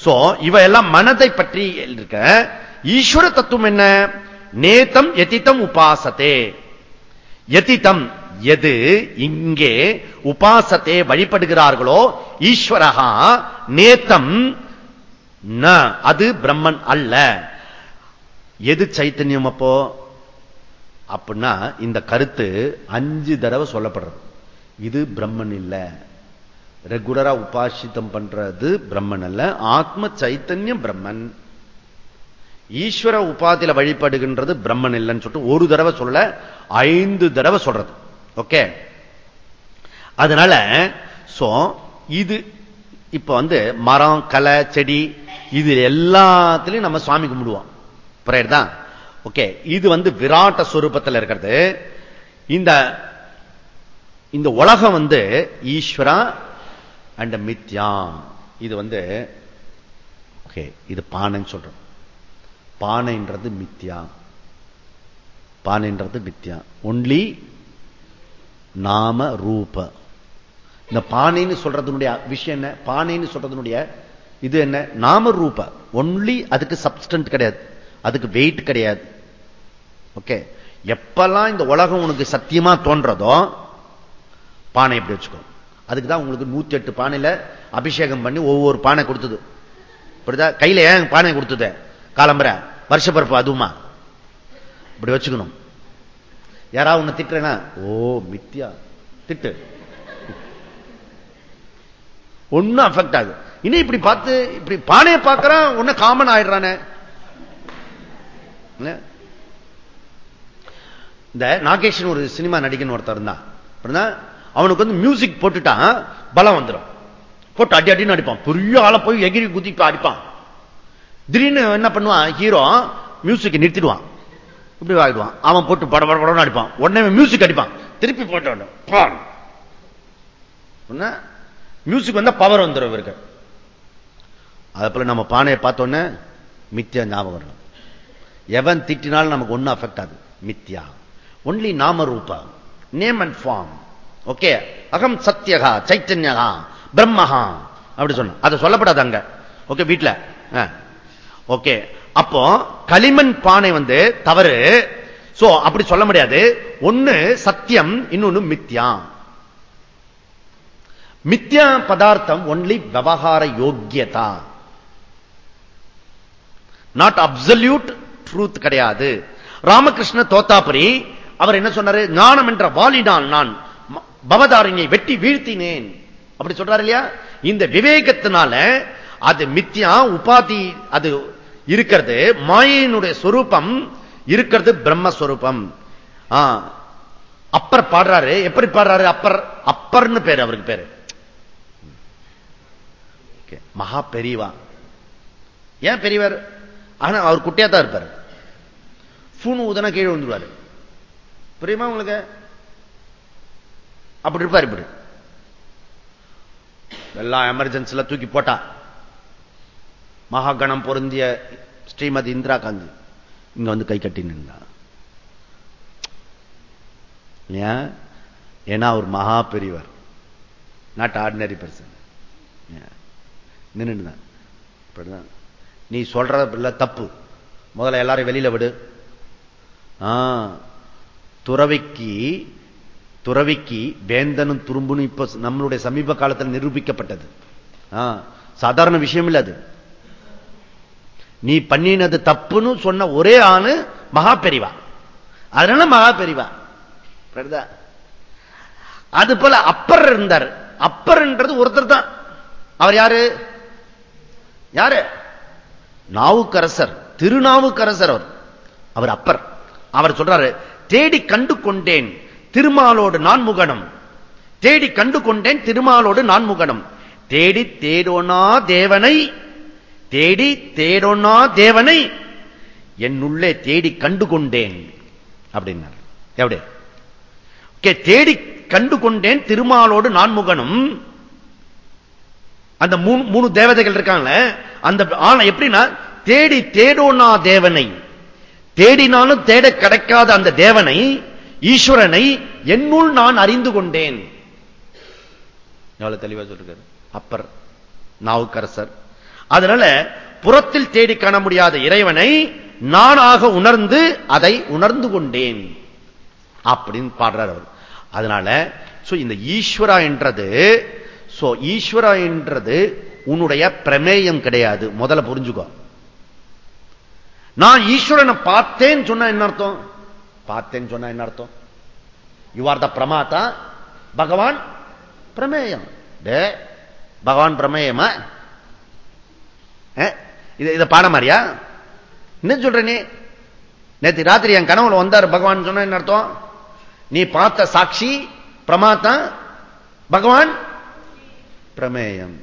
சோ இவையெல்லாம் மனதை பற்றி இருக்க. ஈஸ்வர தத்துவம் என்ன? நேத்தம் எதித்தம் உபாசத்தே. எதித்தம் எது? இங்கே உபாசத்தை வழிபடுகிறார்களோ ஈஸ்வரகா நேத்தம் அது பிரம்மன் அல்ல. எது சைத்தன்யம் அப்போ? அப்படின்னா இந்த கருத்து அஞ்சு தடவை சொல்லப்படுறது. இது பிரம்மன் இல்லை. ரெகுலரா உபாசித்தம் பண்றது பிரம்மன் அல்ல. ஆத்ம சைத்தன்யம் பிரம்மன். ஈஸ்வர உபாதியில வழிபடுகின்றது பிரம்மன் இல்லைன்னு சொல்லிட்டு ஒரு தடவை சொல்ல ஐந்து தடவை சொல்றது. ஓகே? அதனால சோ இது இப்ப வந்து மரம் கலை செடி இது எல்லாத்திலையும் நம்ம சுவாமி கும்பிடுவோம். புரியுது? தான் ஓகே? இது வந்து விராட்ட சுரூபத்தில் இருக்கிறது. இந்த இந்த உலகம் வந்து ஈஸ்வரா அண்ட் மித்யா இது வந்து ஓகே இது பானைன்னு சொல்றோம். பானைன்றது மித்யா பானைன்றது மித்யா ஒன்லி நாம ரூப. இந்த பானைன்னு சொல்றதுனுடைய விஷயம் என்ன? பானைன்னு சொல்றதுனுடைய இது என்ன? நாம ரூப. ஒன்லி அதுக்கு சப்ஸ்டன்ட் கிடையாது. அதுக்கு வெயிட் கிடையாது. ஓகே எப்பெல்லாம் இந்த உலகம் உனக்கு சத்தியமா தோன்றதோ பானை எப்படி வச்சுக்கோ. அதுக்கு தான் உங்களுக்கு நூத்தி எட்டு பானையில அபிஷேகம் பண்ணி ஒவ்வொரு பானை கொடுத்தது. புரியுதா? கையில ஏன் பானை கொடுத்தது? காலம்பரை வருஷ பிறப்பு அதுவுமா? இப்படி வச்சுக்கணும். யாராவது உன்னை திட்டுறேன்னா ஓ மித்தியா. திட்டு. ஒன்னும் அஃபெக்ட் ஆகுது. இன்னும் இப்படி பார்த்து இப்படி பானையை பார்க்கறான் ஒன்னு காமன் ஆயிடுறானே. இந்த நாகேஷன் ஒரு சினிமா நடிகன் ஒருத்தர் இருந்தான். அப்படின்னா அவனுக்கு வந்து மியூசிக் போட்டுட்டான் பலம் வந்துடும் போட்டு அடி அடின்னு அடிப்பான். பெரிய ஆளை போய் எகிரி குதி அடிப்பான். திடீர்னு என்ன பண்ணுவான் ஹீரோ மியூசிக் நிறுத்திடுவான். இப்படி ஆகிடுவான் அவன் போட்டு பட பட படம்னு அடிப்பான். உடனே மியூசிக் அடிப்பான். திருப்பி போட்டு மியூசிக் வந்தா பவர் வந்துடும் இவருக்கு. அதே போல நம்ம பானையை பார்த்தோன்னே மித்தியா ஞாபகம் வரும். எவன் திட்டினாலும் நமக்கு ஒன்னும் அஃபெக்ட் ஆகுது. மித்யா ஒன்லி நாம ரூபா நேம் அண்ட் ஃபார்ம் ஓகே. அகம் சத்தியகா சைத்தன்யகா பிரம்மஹா அப்படி சொன்ன. அது சொல்லப்படாது அங்க. ஓகே வீட்டில் ஓகே. அப்போ களிமண் பானை வந்து தவறு. சோ அப்படி சொல்ல முடியாது. ஒண்ணு சத்தியம் இன்னொன்னு மித்யா. மித்யா பதார்த்தம் ஒன்லி விவகார யோக்கியதா. நாட் அப்சல்யூட் ட்ரூத் கிடையாது. ராமகிருஷ்ண தோத்தாபுரி அவர் என்ன சொன்னாரு? ஞானம் என்ற வாலினால் நான் பவதாரியை வெட்டி வீழ்த்தினேன். அப்படி சொல்றாரு இல்லையா? இந்த விவேகத்தினால அது மித்தியா உபாதி அது இருக்கிறது மாயினுடைய சொரூபம் இருக்கிறது பிரம்மஸ்வரூபம். அப்பர் பாடுறாரு. எப்படி பாடுறாரு? அப்பர் அப்பர்னு பேரு அவருக்கு பேரு. மகா பெரியவா. ஏன் பெரியவர்? ஆனா அவர் குட்டியா தான் இருப்பார். பூணு ஊதனா கீழே விழுந்துருவாரு. புரியுமா உங்களுக்கு? அப்படி இருப்பார் இப்படி. எல்லாம் எமர்ஜென்சில தூக்கி போட்டா. மகாகணம் பொருந்திய ஸ்ரீமதி இந்திரா காந்தி. இங்க வந்து கை கட்டி நின்றா. ஏன் ஏன்னா அவர் மகா பெரியவர். நாட் ஆர்டினரி பர்சன் நின்றுதான் இப்படிதான் நீ சொல்ற தப்பு. முதல்ல எல்லாரும் வெளியில விடு. துறவிக்கு துறவிக்கு வேந்தனும் துரும்புனும் இப்ப நம்மளுடைய சமீப காலத்தில் நிரூபிக்கப்பட்டது. சாதாரண விஷயம் இல்ல அது. நீ பண்ணினது தப்புன்னு சொன்ன ஒரே ஆணு மகா பெரிவா. அதனால மகா பெரிவா. அது போல அப்பர் இருந்தார். அப்பர்ன்றது ஒருத்தர் தான். அவர் யாரு? யாரு? நாவுக்கரசர். திருநாவுக்கரசர் அவர். அவர் அப்பர். அவர் சொல்றாரு தேடி கண்டு கொண்டேன். திருமாலோடு நான் முகணம் தேடி கண்டு கொண்டேன் திருமாலோடு நான் முகணம் தேடி தேடோனா தேவனை தேடி தேடோனா தேவனை என்னுள்ளே தேடி கண்டு கொண்டேன் அப்படின்னார். எப்படி ஓகே தேடி கண்டு கொண்டேன் திருமாலோடு நான் முகனும் அந்த மூணு மூணு தேவதைகள் இருக்காங்கள அந்த ஆனா எப்படின்னா தேடி தேடோனா தேவனை தேடினாலும் தேட கிடைக்காத அந்த தேவனை ஈஸ்வரனை என்னுள் நான் அறிந்து கொண்டேன். எவ்வளவு தெளிவா சொல்றாரு அப்பர் நாவுக்கரசர். அதனால புறத்தில் தேடி காண முடியாத இறைவனை நானாக உணர்ந்து அதை உணர்ந்து கொண்டேன். அப்படின்னு பாடுறார் அவர். அதனால சோ இந்த ஈஸ்வரா என்றது சோ ஈஸ்வரா என்றது உன்னுடைய பிரமேயம் கிடையாது. முதல்ல புரிஞ்சுக்கோ. நான் ஈஸ்வரனை பார்த்தேன்னு சொன்னா என்ன அர்த்தம்? பார்த்தேன்னு சொன்னா என்ன அர்த்தம்? யூ ஆர் த பிரமாதா பகவான் பிரமேயம் டே பகவான் பிரமேயமா இது இதை பாட மாதிரியா? என்ன சொல்ற நீ? நேற்று ராத்திரி என் கனவுல வந்தார் பகவான் சொன்ன என்ன அர்த்தம்? நீ பார்த்த சாட்சி பிரமாத்தா பகவான் பிரமேயம்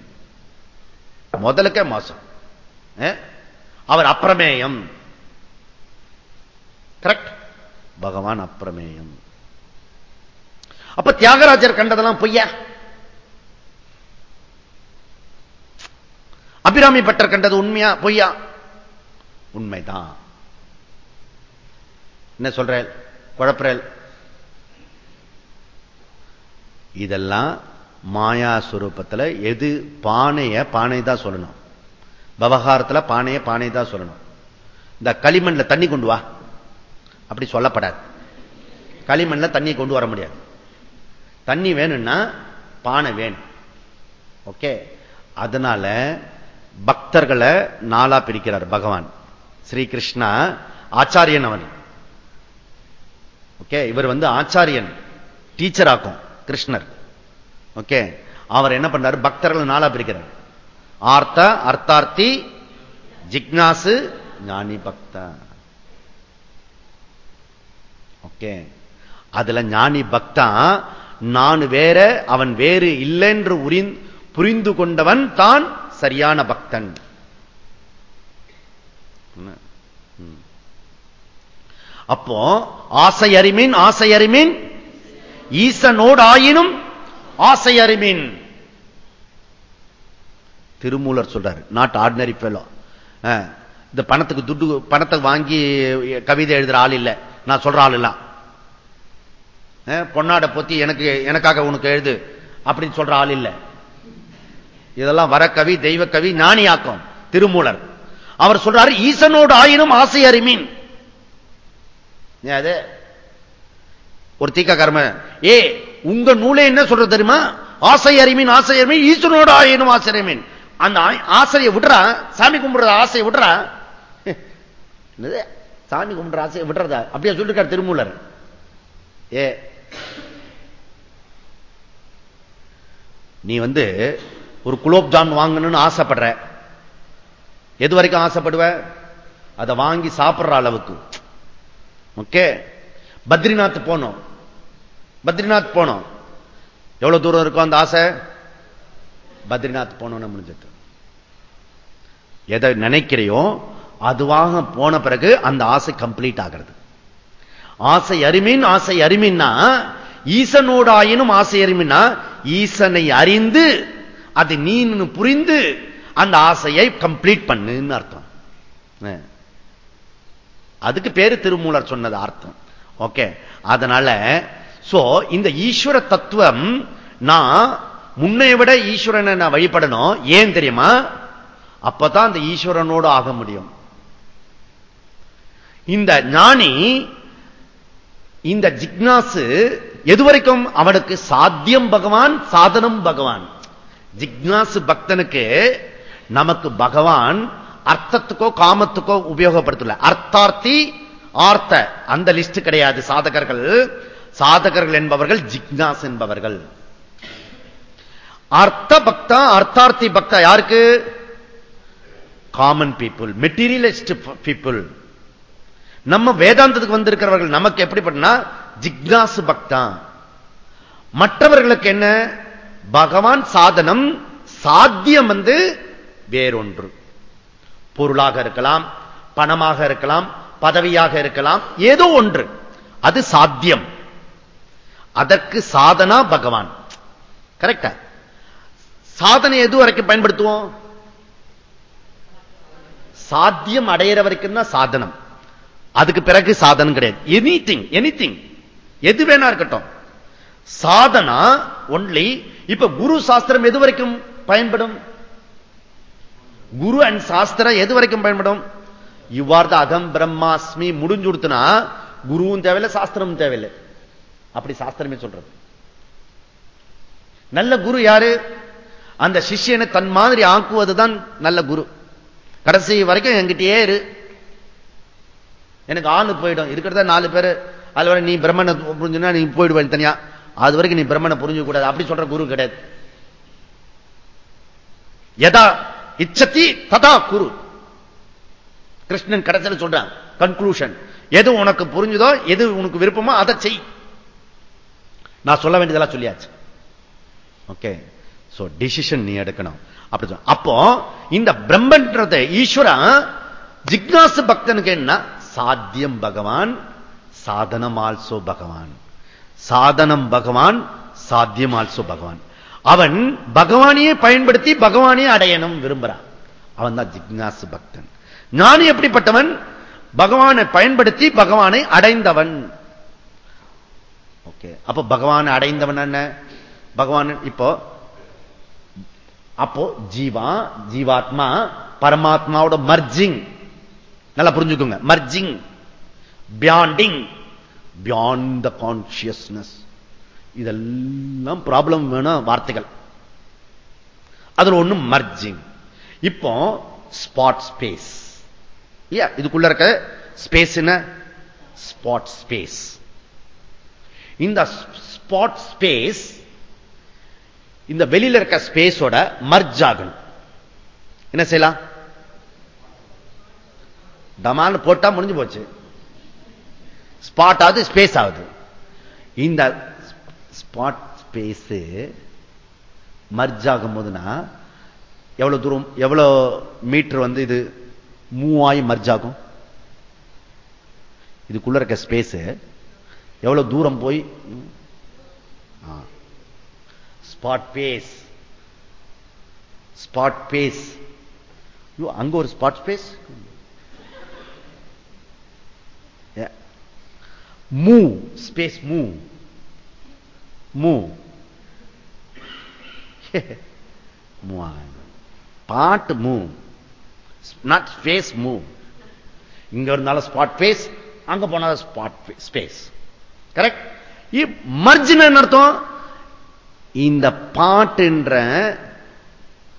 முதலுக்கே மோசம். அவர் அப்பிரமேயம் கரெக்ட் பகவான் அப்பிரமேயம் அப்ப தியாகராஜர் கண்டதெல்லாம் பொய்யா? அபிராமி பட்டர் கண்டது உண்மையா பொய்யா? உண்மைதான். என்ன சொல்றேன் குழப்பறேன் இதெல்லாம் மாயா சுரூபத்தில் எது பானைய பானை தான் சொல்லணும். விவகாரத்தில் பானைய பானை தான் சொல்லணும். இந்த களிமண்ல தண்ணி கொண்டு வா. அப்படி சொல்லப்படாது. களிமண்ல தண்ணியை கொண்டு வர முடியாது. தண்ணி வேணும்னா பானை வேணும். ஓகே? அதனால பக்தர்களை நாளா பிரிக்கிறார் பகவான். ஸ்ரீகிருஷ்ணா ஆச்சாரியன் அவன். ஓகே? இவர் வந்து ஆச்சாரியன் டீச்சர் ஆக்கும் கிருஷ்ணர். ஓகே? அவர் என்ன பண்றாரு? பக்தர்களை நாளா பிரிக்கிறார். ஆர்த்த அர்த்தார்த்தி ஜிக்னாசு ஞானி பக்தா. ஓகே. அதுல ஞானி பக்தான் நான் வேற அவன் வேறு இல்லைன்று புரிந்து கொண்டவன் தான் சரியான பக்தன். அப்போ ஆசை அறிமீன் ஆசை அறிமீன் ஈசனோடு ஆயினும் ஆசை அறிமீன். திருமூலர் சொல்றாரு நாட் ஆர்டினரி பெலோ இந்த பணத்துக்கு துட்டு பணத்தை வாங்கி கவிதை எழுதுற ஆள் இல்ல. நான் சொல்ற ஆள் எல்லாம் பொன்னாட பொத்தி எனக்கு எனக்காக உனக்கு எழுது அப்படின்னு சொல்ற ஆள் இல்ல. இதெல்லாம் வரக்கவி தெய்வ கவி ஞானியாக்கம் திருமூலர். அவர் சொல்றாரு ஈசனோடு ஆயினும் ஆசை அறிமீன். அது? ஒரு தீக்க கர்ம ஏ உங்க நூலே என்ன சொல்ற தெரியுமா? ஆசை அறிமீன் ஆசை அறிமீன் ஈசனோடு ஆயினும் ஆசை அறிமீன். அந்த ஆசையை விடுறா சாமி கும்பிடுற ஆசையை விடுறா. சாமி கும்பிடுற ஆசையை விடுறதா அப்படியே சொல்லிருக்காரு திருமூலர். ஏ நீ வந்து ஒரு குலோப்ஜாம் வாங்கணும்னு ஆசைப்படுற. எது வரைக்கும் ஆசைப்படுவ? அதை வாங்கி சாப்பிடுற அளவுக்கு. ஓகே? பத்ரிநாத் போனோம். பத்ரிநாத் போனோம். எவ்வளவு தூரம் இருக்கும் அந்த ஆசை? பத்ரிநாத் போனோம்னு முடிஞ்சது. எதை நினைக்கிறையோ அதுவாக போன பிறகு அந்த ஆசை கம்ப்ளீட் ஆகிறது. ஆசை அருமின் ஆசை அருமின்னா ஈசனோடு ஆயினும் ஆசை அருமின்னா ஈசனை அறிந்து அது நீ புரிந்து அந்த ஆசையை கம்ப்ளீட் பண்ணுன்னு அர்த்தம். அதுக்கு பேரு திருமூலர் சொன்னது அர்த்தம். ஓகே. அதனால சோ இந்த ஈஸ்வர தத்துவம் நான் முன்னை விட ஈஸ்வரனை நான் வழிபடணும். ஏன் தெரியுமா? அப்பதான் அந்த ஈஸ்வரனோடு ஆக முடியும். இந்த ஞானி இந்த ஜிக்னாசு எதுவரைக்கும் அவனுக்கு சாத்தியம் பகவான் சாதனம் பகவான். ஜிக்னாசு பக்தனுக்கு நமக்கு பகவான் அர்த்தத்துக்கோ காமத்துக்கோ உபயோகப்படுத்தல. அர்த்தார்த்தி ஆர்த்த. அந்த லிஸ்ட் கிடையாது. சாதகர்கள் சாதகர்கள் என்பவர்கள் ஜிக்னாஸ் என்பவர்கள். அர்த்த பக்தா அர்த்தார்த்தி பக்தா யாருக்கு? Common people materialist people. நம்ம வேதாந்தத்துக்கு வந்திருக்கிறவர்கள் நமக்கு எப்படிப்பட்டனா? ஜிக்னாசு பக்தா மற்றவர்களுக்கு என்ன? பகவான் சாதனம் சாத்தியம் வந்து வேறொன்று. பொருளாக இருக்கலாம் பணமாக இருக்கலாம் பதவியாக இருக்கலாம் ஏதோ ஒன்று. அது சாத்தியம். அதற்கு சாதனா பகவான். கரெக்டா? சாதனை எது வரைக்கும் பயன்படுத்துவோம்? சாத்தியம் அடையிற வரைக்கும் தான் சாதனம். அதுக்கு பிறகு சாதனம் கிடையாது. எனி திங் எனி திங் எது வேணா இருக்கட்டும். சாதனா ஒன்லி இப்ப குரு சாஸ்திரம் எது வரைக்கும் பயன்படும்? குரு அண்ட் சாஸ்திரம் எது வரைக்கும் பயன்படும்? இவ்வாறு தான் அகம் பிரம்மாஸ்மி முடிஞ்சு கொடுத்துனா குருவும் தேவையில்லை சாஸ்திரமும் தேவையில்லை. அப்படி சாஸ்திரமே சொல்றது. நல்ல குரு யாரு? அந்த சிஷியனை தன் மாதிரி ஆக்குவதுதான் நல்ல குரு. கடைசி வரைக்கும் என்கிட்டயே இரு. எனக்கு ஆளு போயிடும். இருக்கிறத நாலு பேர். அது வரை நீ பிரம்மனை புரிஞ்சுனா நீ போயிடுவேன் தனியா. அது வரைக்கும் நீ பிரம்மனை புரிஞ்சு கூடாது அப்படி சொல்ற குரு கிடையாது. எதா இச்சத்தி ததா குரு. கிருஷ்ணன் கடைசியில் சொல்றான் கன்க்ளூஷன் எது உனக்கு புரிஞ்சுதோ எது உனக்கு விருப்பமோ அதை செய். நான் சொல்ல வேண்டியதெல்லாம் சொல்லியாச்சு. ஓகே சோ டிசிஷன் நீ எடுக்கணும். அப்படி அப்போ இந்த பிரம்மன்றத ஈஸ்வரன் ஜிக்னாசு பக்தனுக்கு என்ன? சாத்தியம் பகவான் சாதனம் ஆல்சோ பகவான். சாதனம் பகவான் சாத்தியம் ஆல்சோ பகவான். அவன் பகவானையே பயன்படுத்தி பகவானே அடையணும் விரும்புறான். அவன் தான் ஜிக்னாசு பக்தன். ஞானி எப்படிப்பட்டவன்? பகவானை பயன்படுத்தி பகவானை அடைந்தவன். ஓகே அப்ப பகவானை அடைந்தவன் என்ன? பகவான் இப்போ அப்போ ஜீவா ஜீவாத்மா பரமாத்மாவோட மர்ஜிங் நல்லா புரிஞ்சுக்கோங்க. Merging beyonding beyond the consciousness இதெல்லாம் ப்ராப்ளம் வேணும் வார்த்தைகள். அதுல ஒண்ணு மர்ஜிங் இப்போ ஸ்பாட் ஸ்பேஸ் இல்லையா இதுக்குள்ள இருக்க ஸ்பேஸ் என்ன? ஸ்பாட் ஸ்பேஸ் இந்த ஸ்பாட் ஸ்பேஸ் இந்த வெளியில இருக்க ஸ்பேஸோட மர்ஜ் ஆகணும். என்ன செய்யலாம்? டமான்னு போட்டா முடிஞ்சு போச்சு. ஸ்பாட் ஆகுது ஸ்பேஸ் ஆகுது. இந்த ஸ்பாட் ஸ்பேஸ் மர்ஜ் ஆகும் போதுன்னா எவ்வளவு தூரம் எவ்வளவு மீட்டர் வந்து இது மூவாயி மர்ஜ் ஆகும்? இதுக்குள்ள இருக்க ஸ்பேஸ் எவ்வளவு தூரம் போய் ஸ்பாட் பேஸ் ஸ்பாட் பேஸ் அங்க ஒரு spot space move space move move spot move not space move இங்க இருந்தாலும் ஸ்பாட் பேஸ் அங்க போனாலும் ஸ்பாட் ஸ்பேஸ் கரெக்ட் மர்ஜின் அர்த்தம்? இந்த பாட்டுன்ற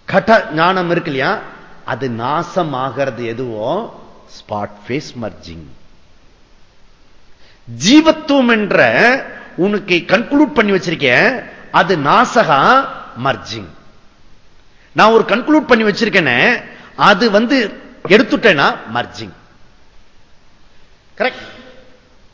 கட ஞானம் இருக்கு இல்லையா? அது நாசமாகிறது எதுவோ? ஸ்பாட் ஃபேஸ் மர்ஜிங் ஜீவத்துவம் என்ற உனக்கு கன்க்ளூட் பண்ணி வச்சிருக்கேன். அது நாசகா மர்ஜிங் நான் ஒரு கன்க்ளூட் பண்ணி வச்சிருக்கேனே அது வந்து எடுத்துட்டேன்னா மர்ஜிங் கரெக்ட்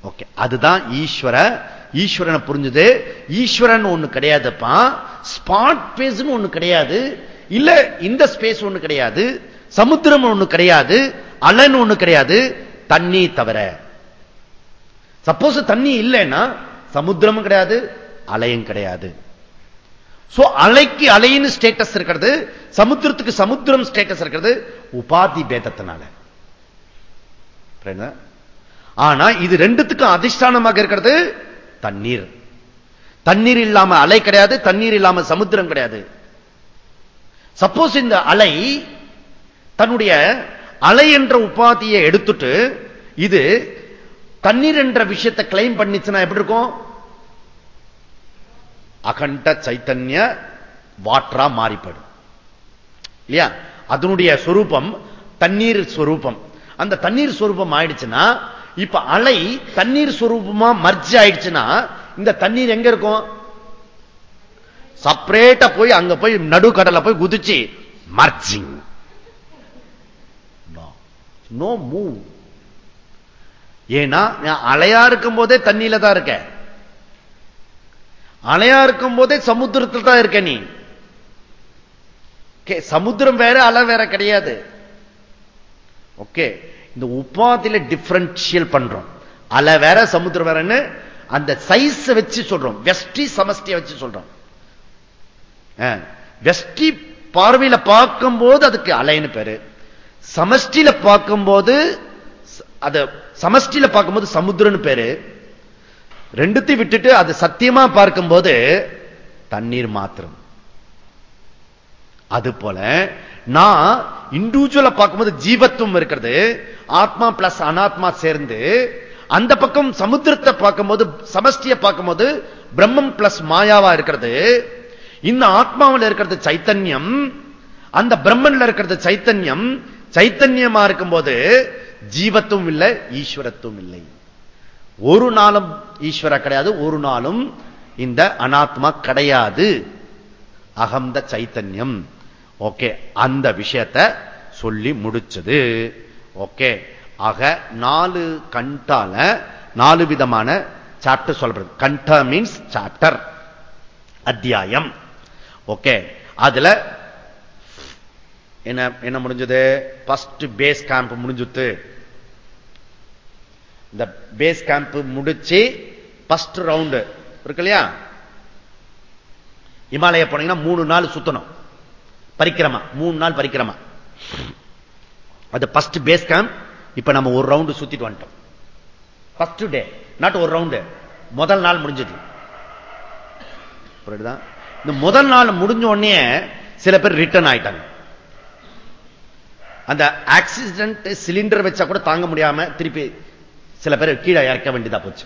ஓகே அதுதான் ஈஸ்வர ஈஸ்வரனை புரிஞ்சுது. ஈஸ்வரன் ஒண்ணு கிடையாதுப்பா. ஸ்பாட் ஸ்பேஸ் ஒண்ணு கிடையாது. இல்ல இந்த ஸ்பேஸ் ஒண்ணு கிடையாது. சமுத்திரம் ஒண்ணு கிடையாது. அலன் ஒண்ணு கிடையாது. தண்ணி தவிர. சப்போஸ் தண்ணி இல்லைன்னா சமுத்திரமும் கிடையாது அலையும் கிடையாது. சோ அலைக்கு அலைன்னு ஸ்டேட்டஸ் இருக்கிறது சமுத்திரத்துக்கு சமுத்திரம் ஸ்டேட்டஸ் இருக்கிறது உபாதி பேதத்தினால. ஆனா இது ரெண்டுத்துக்கும் அதிஷ்டானமாக இருக்கிறது தண்ணீர். தண்ணீர் இல்லாம அலை கிடையாது தண்ணீர் இல்லாம சமுத்திரம் கிடையாது. சப்போஸ் இந்த அலை தன்னுடைய அலை என்ற உபாதியை எடுத்துட்டு இது தண்ணீர் என்ற விஷயத்தை கிளைம் பண்ணிச்சுன்னா எப்படி இருக்கும்? அகண்ட சைத்தன்ய வாற்றா மாறிப்படும். இல்லையா? அதனுடைய சொரூபம் தண்ணீர் சொரூபம். அந்த தண்ணீர் சொரூபம் ஆயிடுச்சுன்னா இப்ப அலை தண்ணீர் சொரூபமா மர்ஜ் ஆயிடுச்சுன்னா இந்த தண்ணீர் எங்க இருக்கும்? சப்ரேட்டா போய் அங்க போய் நடுக்கடலை போய் குதிச்சு மர்ஜிங் நோ மூவ் ஏன்னா நான் அலையா இருக்கும் போதே தண்ணியில தான் இருக்க. அலையா இருக்கும் போதே சமுத்திரத்தில் தான் இருக்க நீ. சமுத்திரம் வேற அலை வேற கிடையாது. ஓகே இந்த உபாதியில டிஃபரன்ஷியல் பண்றோம். அலை வேற சமுத்திரம் வேறன்னு அந்த சைஸ் வச்சு சொல்றோம். வெஸ்டி சமஸ்டியை வச்சு சொல்றோம். வெஸ்டி பார்வையில பார்க்கும்போது அதுக்கு அலைன்னு பேரு. சமஷ்டியில பார்க்கும்போது அதை சமஷ்டியில பார்க்கும்போது சமுத்திரன்னு பேரு. ரெண்டுத்தையும் விட்டுட்டு அது சத்தியமா பார்க்கும்போது தண்ணீர் மாத்திரம். அது போல நான் இண்டிவிஜுவலா பார்க்கும்போது ஜீவத்துவம் இருக்கிறது ஆத்மா பிளஸ் அனாத்மா சேர்ந்து அந்த பக்கம் சமுத்திரத்தை பார்க்கும்போது சமஷ்டியை பார்க்கும்போது பிரம்மம் பிளஸ் மாயாவா இருக்கிறது. இந்த ஆத்மாவில் இருக்கிறது சைத்தன்யம் அந்த பிரம்மன்ல இருக்கிறது சைத்தன்யம் சைத்தன்யமா இருக்கும்போது ஜீவத்தும் இல்லை ஈஸ்வரத்தும் இல்லை. ஒரு நாளும் ஈஸ்வர கிடையாது ஒரு நாளும் இந்த அனாத்மா கிடையாது. அகந்த சைத்தன்யம். ஓகே அந்த விஷயத்தை சொல்லி முடிச்சது. ஓகே ஆக நாலு கண்டால நாலு விதமான சாப்டர் சொல்றது. கண்ட மீன்ஸ் சாப்டர் அத்தியாயம். ஓகே அதுல என்ன என்ன முடிஞ்சது? பஸ்ட் பேஸ் கேம்ப் முடிஞ்சுத்து இந்த பேஸ் கேம்ப் முடிச்சு பஸ்ட் ரவுண்டு இருக்கு இல்லையா இமாலய போனீங்கன்னா மூணு நாள் சுத்தணும். பரிக்கிரமா மூணு நாள் பரிக்கிரமா. அது பஸ்ட் பேஸ் கேம்ப் இப்ப நம்ம ஒரு ரவுண்டு சுத்திட்டு வந்துட்டோம். பஸ்ட் டே நாட் ஒரு ரவுண்டு முதல் நாள் முடிஞ்சது. புரியுதுதான் இந்த முதல் நாள் முடிஞ்ச உடனே சில பேர் ரிட்டர்ன் ஆயிட்டாங்க. அந்த ஆக்சிடென்ட் சிலிண்டர் வச்சா கூட தாங்க முடியாம திருப்பி சில பேர் கீழே இறக்க வேண்டியதா போச்சு.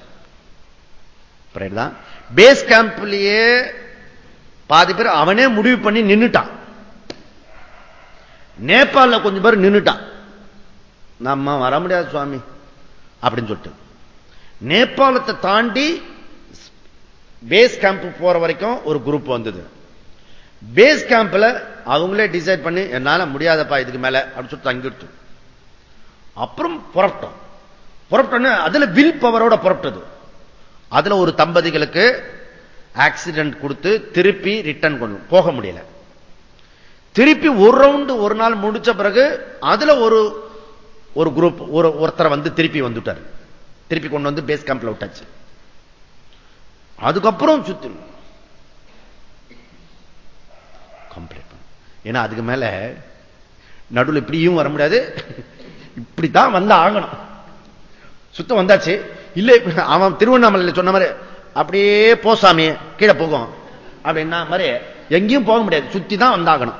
பேஸ் கேம்ப்லயே பாதி பேர் அவனே முடிவு பண்ணி நின்னுட்டான். நேபாள கொஞ்சம் பேர் நின்னுட்டான். நம்ம வர முடியாது சுவாமி அப்படின்னு சொல்லிட்டு. நேபாளத்தை தாண்டி பேஸ் கேம்ப் போற வரைக்கும் ஒரு குரூப் வந்தது. பேஸ் கேம்ப்ல அவங்களே டிசைட் பண்ணி என்னால முடியாதப்பா இதுக்கு மேல அப்படின்னு சொல்லிட்டு தங்கிடுச்சு அப்புறம் புறப்பட்டோம் புறப்பட்டோன்னு அதுல வில் பவரோட புறப்பட்டது அதுல ஒரு தம்பதிகளுக்கு ஆக்சிடென்ட் கொடுத்து திருப்பி ரிட்டர்ன் கொண்டு போக முடியல. திருப்பி ஒரு ரவுண்டு ஒரு நாள் முடிச்ச பிறகு அதுல ஒரு ஒரு குரூப் ஒரு ஒருத்தரை வந்து திருப்பி வந்துட்டார். திருப்பி கொண்டு வந்து பேஸ் கேம்ப்ல விட்டாச்சு. அதுக்கப்புறம் சுத்தி கம்ப்ளீட் பண்ணும் ஏன்னா அதுக்கு மேல நடுவில் இப்படியும் வர முடியாது. இப்படித்தான் வந்து ஆகணும். சுத்தம் வந்தாச்சு. இல்ல அவன் திருவண்ணாமலையில் சொன்ன மாதிரி அப்படியே போசாமி கீழே போகும். அப்படின்னா மாதிரி எங்கேயும் போக முடியாது. சுத்தி தான் வந்தாகணும்.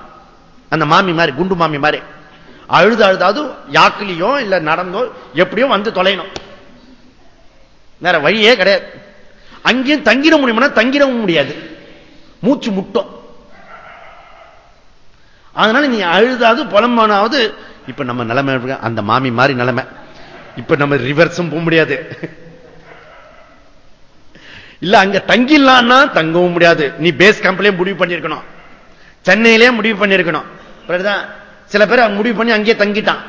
அந்த மாமி மாதிரி குண்டு மாமி மாதிரி. அழுது அழுதாவது யாக்கிலையோ இல்ல நடந்தோ எப்படியும் வந்து தொலையணும். வேற வழியே கிடையாது. அங்கேயும் தங்கிட முடியும்னா தங்கிடவும் முடியாது. மூச்சு முட்டும். அதனால நீ அழுதாவது புலம்பானாவது இப்ப நம்ம நிலைமை அந்த மாமி மாதிரி நிலைமை. இப்ப நம்ம ரிவர்ஸும் போக முடியாது. இல்ல அங்க தங்கிடலாம்னா தங்கவும் முடியாது. நீ பேஸ் கேம்ப்லயே முடிவு பண்ணிருக்கணும் சென்னையிலே முடிவு பண்ணிருக்கணும் சில பேர் முடிவு பண்ணி அங்கேயே தங்கிட்டான்.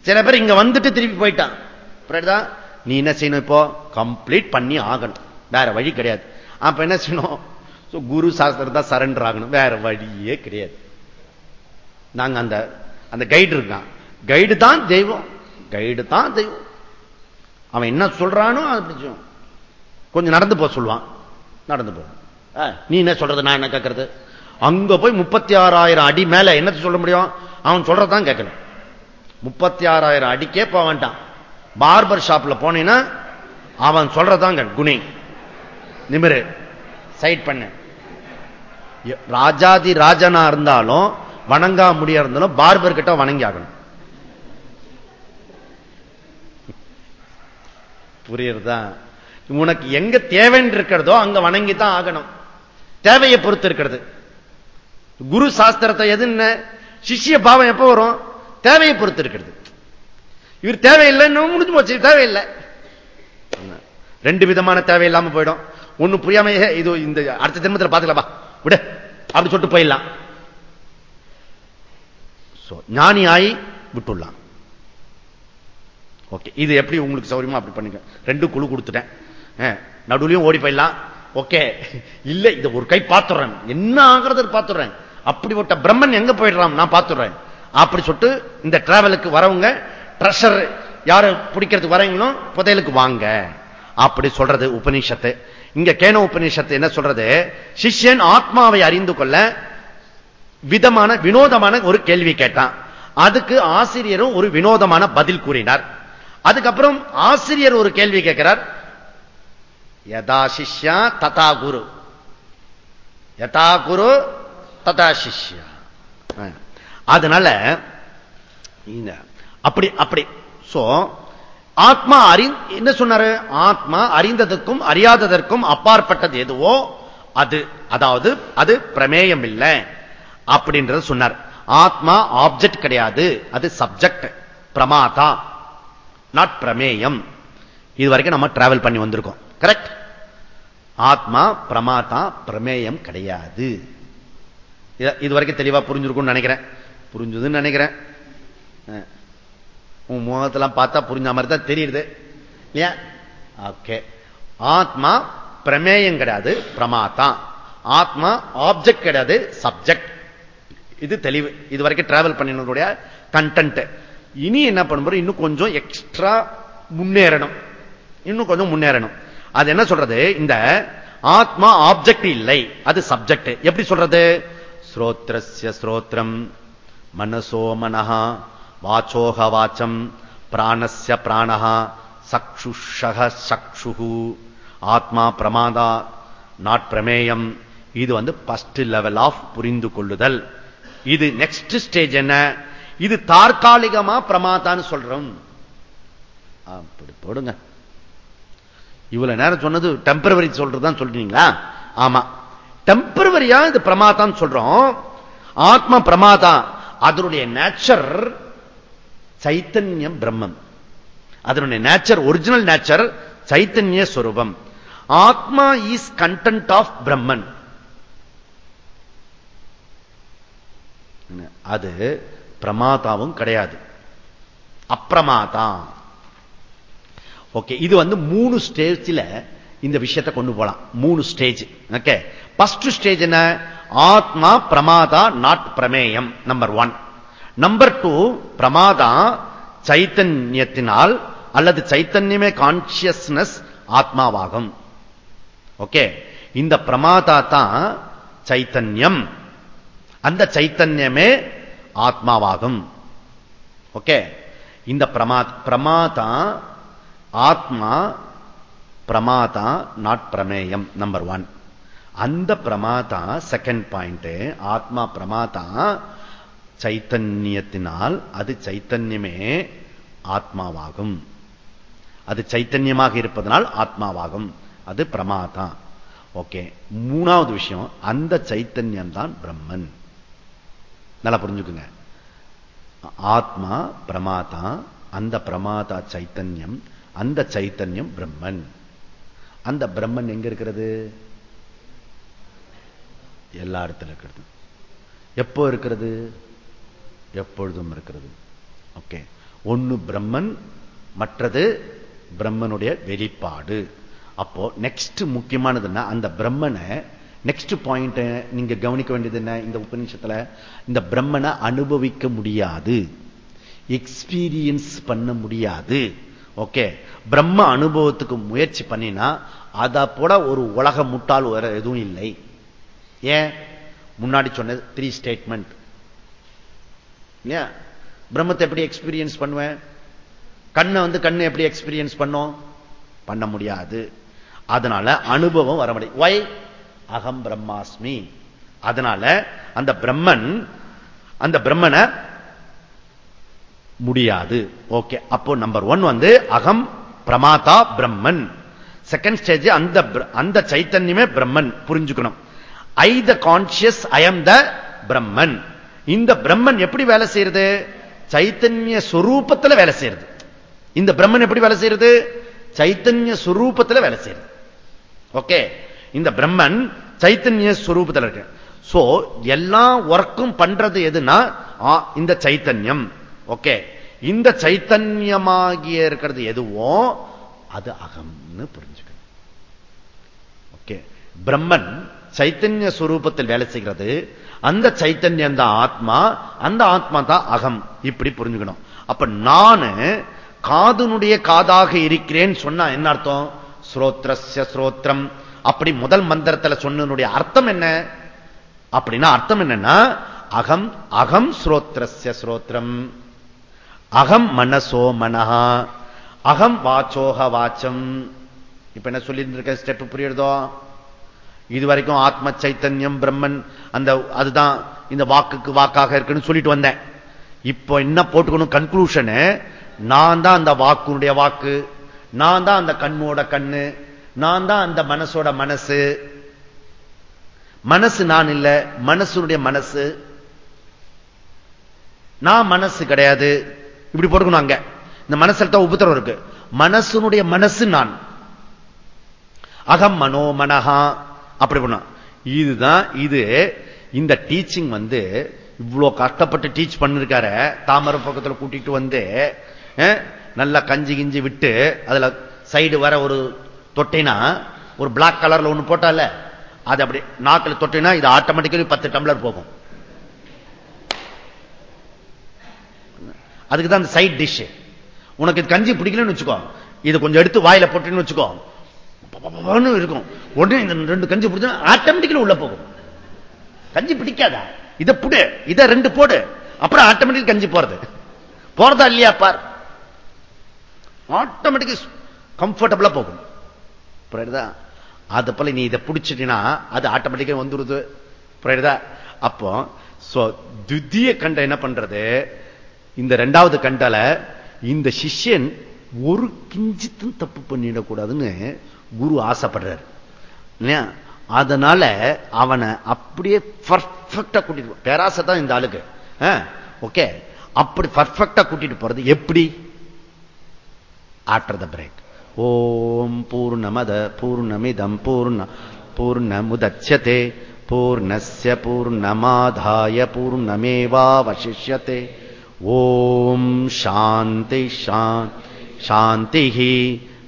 சில பேர் இங்க வந்துட்டு திருப்பி போயிட்டான். நீ என்ன செய்யணும் இப்போ? கம்ப்ளீட் பண்ணி ஆகணும். வேற வழி கிடையாது. அப்ப என்ன செய்யணும்? குரு சாஸ்திரம் தான் சரண்டர் ஆகணும். வேற வழியே கிடையாது. நாங்க அந்த அந்த கைடு இருக்கான். கைடு தான் தெய்வம். கைடு தான் தெய்வம். அவன் என்ன சொல்றானோ அது கொஞ்சம் நடந்து போக சொல்லுவான். நடந்து போ. நீ என்ன சொல்றது? நான் என்ன கேட்கறது அங்க போய் முப்பத்தி ஆறாயிரம் அடி மேல என்ன சொல்ல முடியும்? அவன் சொல்றதான் கேட்கணும் முப்பத்தி ஆறாயிரம் அடிக்கே போக வேண்டாம். பார்பர் ஷாப்ல போனீங்கன்னா அவன் சொல்றதான் குணி நிமிரு சைட் பண்ண. ராஜாதி ராஜனா இருந்தாலும் வணங்கா முடியா இருந்தாலும் பார்பர் கிட்ட வணங்கி ஆகணும் புரியுறதா? உனக்கு எங்க தேவைன்னு இருக்கிறதோ அங்க வணங்கி தான் ஆகணும். தேவையை பொறுத்து இருக்கிறது. குரு சாஸ்திரத்தை எது என்ன? சிஷிய பாவம் எப்ப வரும்? தேவையை பொறுத்து இருக்கிறது. இவர் தேவையில்லைன்னு முடிஞ்சு போச்சு தேவையில்லை. ரெண்டு விதமான தேவை இல்லாம போயிடும். ஒண்ணு புரியாம இது இந்த அடுத்த ஜென்மத்தில் பாத்துக்கலாமா விட. அப்படி சொல்லிட்டு போயிடலாம். ஞானி ஆகி விட்டுடலாம். ஓகே இது எப்படி உங்களுக்கு சௌரியமா அப்படி பண்ணுங்க ரெண்டு குழு கொடுத்துட்டேன். நடுவுலையும் ஓடி போயிடலாம். ஓகே இல்ல இதை ஒரு கை பார்த்துடுறேன். என்ன ஆகிறது பார்த்துடுறேன். அப்படிப்பட்ட பிரம்மன் எங்க போயிடுறான்? நான் பார்த்துடுறேன். அப்படி சொல்லிட்டு இந்த டிராவலுக்கு வரவங்க ட்ரெஷர் யாரு பிடிக்கிறதுக்கு வரீங்களோ புதையலுக்கு வாங்க. அப்படி சொல்றது உபநிஷத்து. இங்க கேன உபநிஷத்து என்ன சொல்றது? சிஷ்யன் ஆத்மாவை அறிந்து கொள்ள விதமான வினோதமான ஒரு கேள்வி கேட்டான். அதுக்கு ஆசிரியரும் ஒரு வினோதமான பதில் கூறினார். அதுக்கப்புறம் ஆசிரியர் ஒரு கேள்வி கேட்கிறார். யதா சிஷ்யா ததா குரு. யதா குரு ததா சிஷ்யா. அதனால அப்படி அப்படி. சோ ஆத்மா அறி என்ன சொன்னாரு? ஆத்மா அறிந்ததற்கும் அறியாததற்கும் அப்பாற்பட்டது எதுவோ அது. அதாவது அது பிரமேயம் இல்லை அப்படின்றது சொன்னார். ஆத்மா ஆப்ஜெக்ட் கிடையாது. அது சப்ஜெக்ட் பிரமாதா. நாட் பிரமேயம். இது வரைக்கும் நம்ம டிராவல் பண்ணி வந்திருக்கோம். கரெக்ட் ஆத்மா பிரமாதா பிரமேயம் கிடையாது. இது வரைக்கும் தெளிவா புரிஞ்சிருக்கும்னு நினைக்கிறேன். புரிஞ்சுதுன்னு நினைக்கிறேன். உன் முகத்தெல்லாம் பார்த்தா புரிஞ்ச மாதிரி தான் தெரியுது. இல்லையா? ஓகே ஆத்மா பிரமேயம் கிடையாது பிரமாதா ஆத்மா ஆப்ஜெக்ட் கிடையாது சப்ஜெக்ட் இது தெளிவு. இது வரைக்கும் டிராவல் பண்ணினுடைய கண்டென்ட் இனி என்ன பண்ணும்போது இன்னும் கொஞ்சம் எக்ஸ்ட்ரா முன்னேறணும். இன்னும் கொஞ்சம் முன்னேறணும். அது என்ன சொல்றது? இந்த ஆத்மா ஆப்ஜெக்ட் இல்லை அது சப்ஜெக்ட் எப்படி சொல்றது? ஸ்ரோத்ரஸ்ய ஸ்ரோத்ரம். மனசோ மனஹா. வாச்சோக வாச்சம் பிராணஸ்ய பிராணஹா சக்ஷுஷக சக்ஷு ஆத்மா பிரமாதா நாட் பிரமேயம் இது வந்து பஸ்ட் லெவல் ஆஃப் புரிந்து கொள்ளுதல் இது நெக்ஸ்ட் ஸ்டேஜ் என்ன? இது தற்காலிகமா பிரமாதான்னு சொல்றோம். அப்படி போடுங்க. இவ்வளவு நேரம் சொன்னது டெம்பரவரி சொல்றதுதான் சொல்றீங்களா? ஆமா. டெம்பரவரியா இது பிரமாதான்னு சொல்றோம். ஆத்மா பிரமாதா. அதனுடைய நேச்சர் சைத்தன்யம் பிரம்மம். அதனுடைய நேச்சர் ஒரிஜினல் நேச்சர் சைத்தன்ய சுரூபம். ஆத்மா இஸ் கண்டென்ட் ஆஃப் பிரம்மன் அது பிரமாதாவும் கிடையாது. அப்பிரமாதா. ஓகே இது வந்து மூணு ஸ்டேஜில் இந்த விஷயத்தை கொண்டு போலாம். மூணு ஸ்டேஜ் ஓகே பஸ்ட் ஸ்டேஜ் என்ன? ஆத்மா பிரமாதா நாட் பிரமேயம் நம்பர் ஒன் நம்பர் டூ பிரமாதா சைத்தன்யத்தினால் அல்லது சைத்தன்யமே கான்சியஸ்னஸ் ஆத்மாவாகும். ஓகே இந்த பிரமாதா தான் சைத்தன்யம். அந்த சைத்தன்யமே ஆத்மாவாகும். ஓகே இந்த பிரமா பிரமாதா ஆத்மா பிரமாதா நாட் பிரமேயம் நம்பர் ஒன் அந்த பிரமாதா செகண்ட் பாயிண்ட் ஆத்மா பிரமாதா சைத்தன்யத்தினால் அது சைத்தன்யமே ஆத்மாவாகும். அது சைத்தன்யமாக இருப்பதனால் ஆத்மாவாகும். அது பிரமாதா. ஓகே மூணாவது விஷயம் அந்த சைத்தன்யம் தான் பிரம்மன். நல்லா புரிஞ்சுக்குங்க. ஆத்மா பிரமாதா அந்த பிரமாதா சைத்தன்யம் அந்த சைத்தன்யம் பிரம்மன். அந்த பிரம்மன் எங்க இருக்கிறது? எல்லா இடத்துல இருக்கிறது. எப்போ இருக்கிறது? எப்பொழுதும் இருக்கிறது. ஓகே ஒன்னு பிரம்மன் மற்றது பிரம்மனுடைய வெளிப்பாடு. அப்போ நெக்ஸ்ட் முக்கியமானதுன்னா அந்த பிரம்மனை நெக்ஸ்ட் பாயிண்ட் நீங்க கவனிக்க வேண்டியது என்ன? இந்த உபநிஷத்துல இந்த பிரம்மனை அனுபவிக்க முடியாது. எக்ஸ்பீரியன்ஸ் பண்ண முடியாது. ஓகே பிரம்ம அனுபவத்துக்கு முயற்சி பண்ணினா அத போல ஒரு உலக முட்டால் வேற எதுவும் இல்லை. ஏன்? முன்னாடி சொன்னது த்ரீ ஸ்டேட்மெண்ட் இல்லையா? பிரம்மத்தை எப்படி எக்ஸ்பீரியன்ஸ் பண்ணுவேன்? கண்ணை வந்து கண்ணை எப்படி எக்ஸ்பீரியன்ஸ் பண்ணோம்? பண்ண முடியாது. அதனால அனுபவம் வர முடியும் ஒய் அகம் பிரம்மாஸ்மி. அதனால அந்த பிரம்மன் அந்த பிரம்மனை முடியாது. ஓகே அப்போ நம்பர் ஒன் வந்து அகம் பிரமாதா பிரம்மன். செகண்ட் ஸ்டேஜ் அந்த அந்த சைத்தன்யமே பிரம்மன். புரிஞ்சுக்கணும். I the conscious I am the Brahman. இந்த பிரம்மன் எப்படி வேலை செய்யறது? சைத்தன்ய சுரூபத்தில் வேலை செய்யறது. இந்த பிரம்மன் எப்படி வேலை செய்யறது? சைத்தன்ய சுரூபத்தில் வேலை செய்யறது. ஓகே? இந்த பிரம்மன் சைத்தன்ய சுரூபத்தில் இருக்கு. சோ எல்லா ஒர்க்கும் பண்றது எதுனா இந்த சைத்தன்யம். ஓகே? இந்த சைத்தன்யமாகிய இருக்கிறது எதுவோ அது அகம்னு புரிஞ்சுக்கணும். ஓகே? பிரம்மன் சைத்தன்ய சுரூபத்தில் வேலை செய்கிறது. அந்த சைத்தன்யம் தான் ஆத்மா அந்த ஆத்மா தான் அகம். இப்படி புரிஞ்சுக்கணும். அப்ப நானு காதுனுடைய காதாக இருக்கிறேன் சொன்னா என்ன அர்த்தம்? ஸ்ரோத்ரஸ்ய ஸ்ரோத்ரம். அப்படி முதல் மந்திரத்தில் சொன்னனுடைய அர்த்தம் என்ன? அப்படின்னா அர்த்தம் என்னன்னா அகம் அகம் ஸ்ரோத்ரஸ்ய ஸ்ரோத்ரம். அகம் மனசோ மனஹா. அகம் வாச்சோக வாச்சம். இப்ப என்ன சொல்லியிருந்திருக்க? ஸ்டெப் புரியுறதோ? இது வரைக்கும் ஆத்ம சைத்தன்யம் பிரம்மன் அந்த அதுதான் இந்த வாக்குக்கு வாக்காக இருக்குன்னு சொல்லிட்டு வந்தேன். இப்போ என்ன போட்டுக்கணும் கன்க்ளூஷனு நான் தான் அந்த வாக்குனுடைய வாக்கு நான் தான் அந்த கண்ணோட கண்ணு நான் தான் அந்த மனசோட மனசு. மனசு நான் இல்ல மனசுடைய மனசு. நான் மனசு கிடையாது. இப்படி போட்டுக்கணும் அங்க. இந்த மனசில் தான் உபத்திரம் இருக்கு. மனசுனுடைய மனசு நான். அகம் மனோ மனஹா. அப்படி பண்ண இதுதான் இது இந்த டீச்சிங் வந்து இவ்வளவு கஷ்டப்பட்டு டீச் பண்ணிருக்காரு தாமர பக்கத்தில் கூட்டிட்டு வந்து நல்லா கஞ்சி கிஞ்சி விட்டு அதுல சைடு வர ஒரு தொட்டினா ஒரு பிளாக் கலர்ல ஒண்ணு போட்டால அது அப்படி நாக்கில் தொட்டினா இது ஆட்டோமேட்டிக்கலி பத்து டம்ளர் போகும். அதுக்கு தான் அந்த சைட் டிஷ் உனக்கு இது கஞ்சி பிடிக்கலன்னு வச்சுக்கோ. இது கொஞ்சம் எடுத்து வாயில போட்டுன்னு வச்சுக்கோ. இருக்கும். உடனே இந்த ரெண்டு கஞ்சி பிடிச்சா ஆட்டோமேட்டிக்கலி உள்ள போகும். கஞ்சி பிடிக்காதா? இதை புடு இதை ரெண்டு போடு. அப்புறம் ஆட்டோமேட்டிக் கஞ்சி போறது. போறதா இல்லையா பார்? ஆட்டோமேட்டிக் கம்ஃபர்டபுளா போகும். புரியுதா? அது போல நீ இதை பிடிச்சிட்டீங்கன்னா அது ஆட்டோமேட்டிக்கா வந்துருது. புரியுதா? அப்போ துத்திய கண்ட என்ன பண்றது? இந்த ரெண்டாவது கண்டால இந்த சிஷ்யன் ஒரு கிஞ்சித்தும் தப்பு பண்ணிடக்கூடாதுன்னு குரு ஆசைப்படுறாரு. அதனால அவனை அப்படியே பர்ஃபெக்டா கூட்டிட்டு பேராசை தான் இந்த ஆளுக்கு. ஓகே. அப்படி பர்ஃபெக்டா கூட்டிட்டு போறது எப்படி? ஆட்டர் த பிரேக் ஓம் பூர்ணமத பூர்ணமிதம் பூர்ண பூர்ணமுதட்சதே பூர்ணஸ்ய பூர்ணமாதாய பூர்ணமேவாவசிஷ்யத்தை ஓம் சாந்தி சாந்தி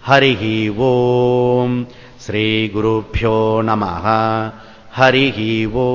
हरिः वोम् श्रीगुरुभ्यो नमः। हरिः वो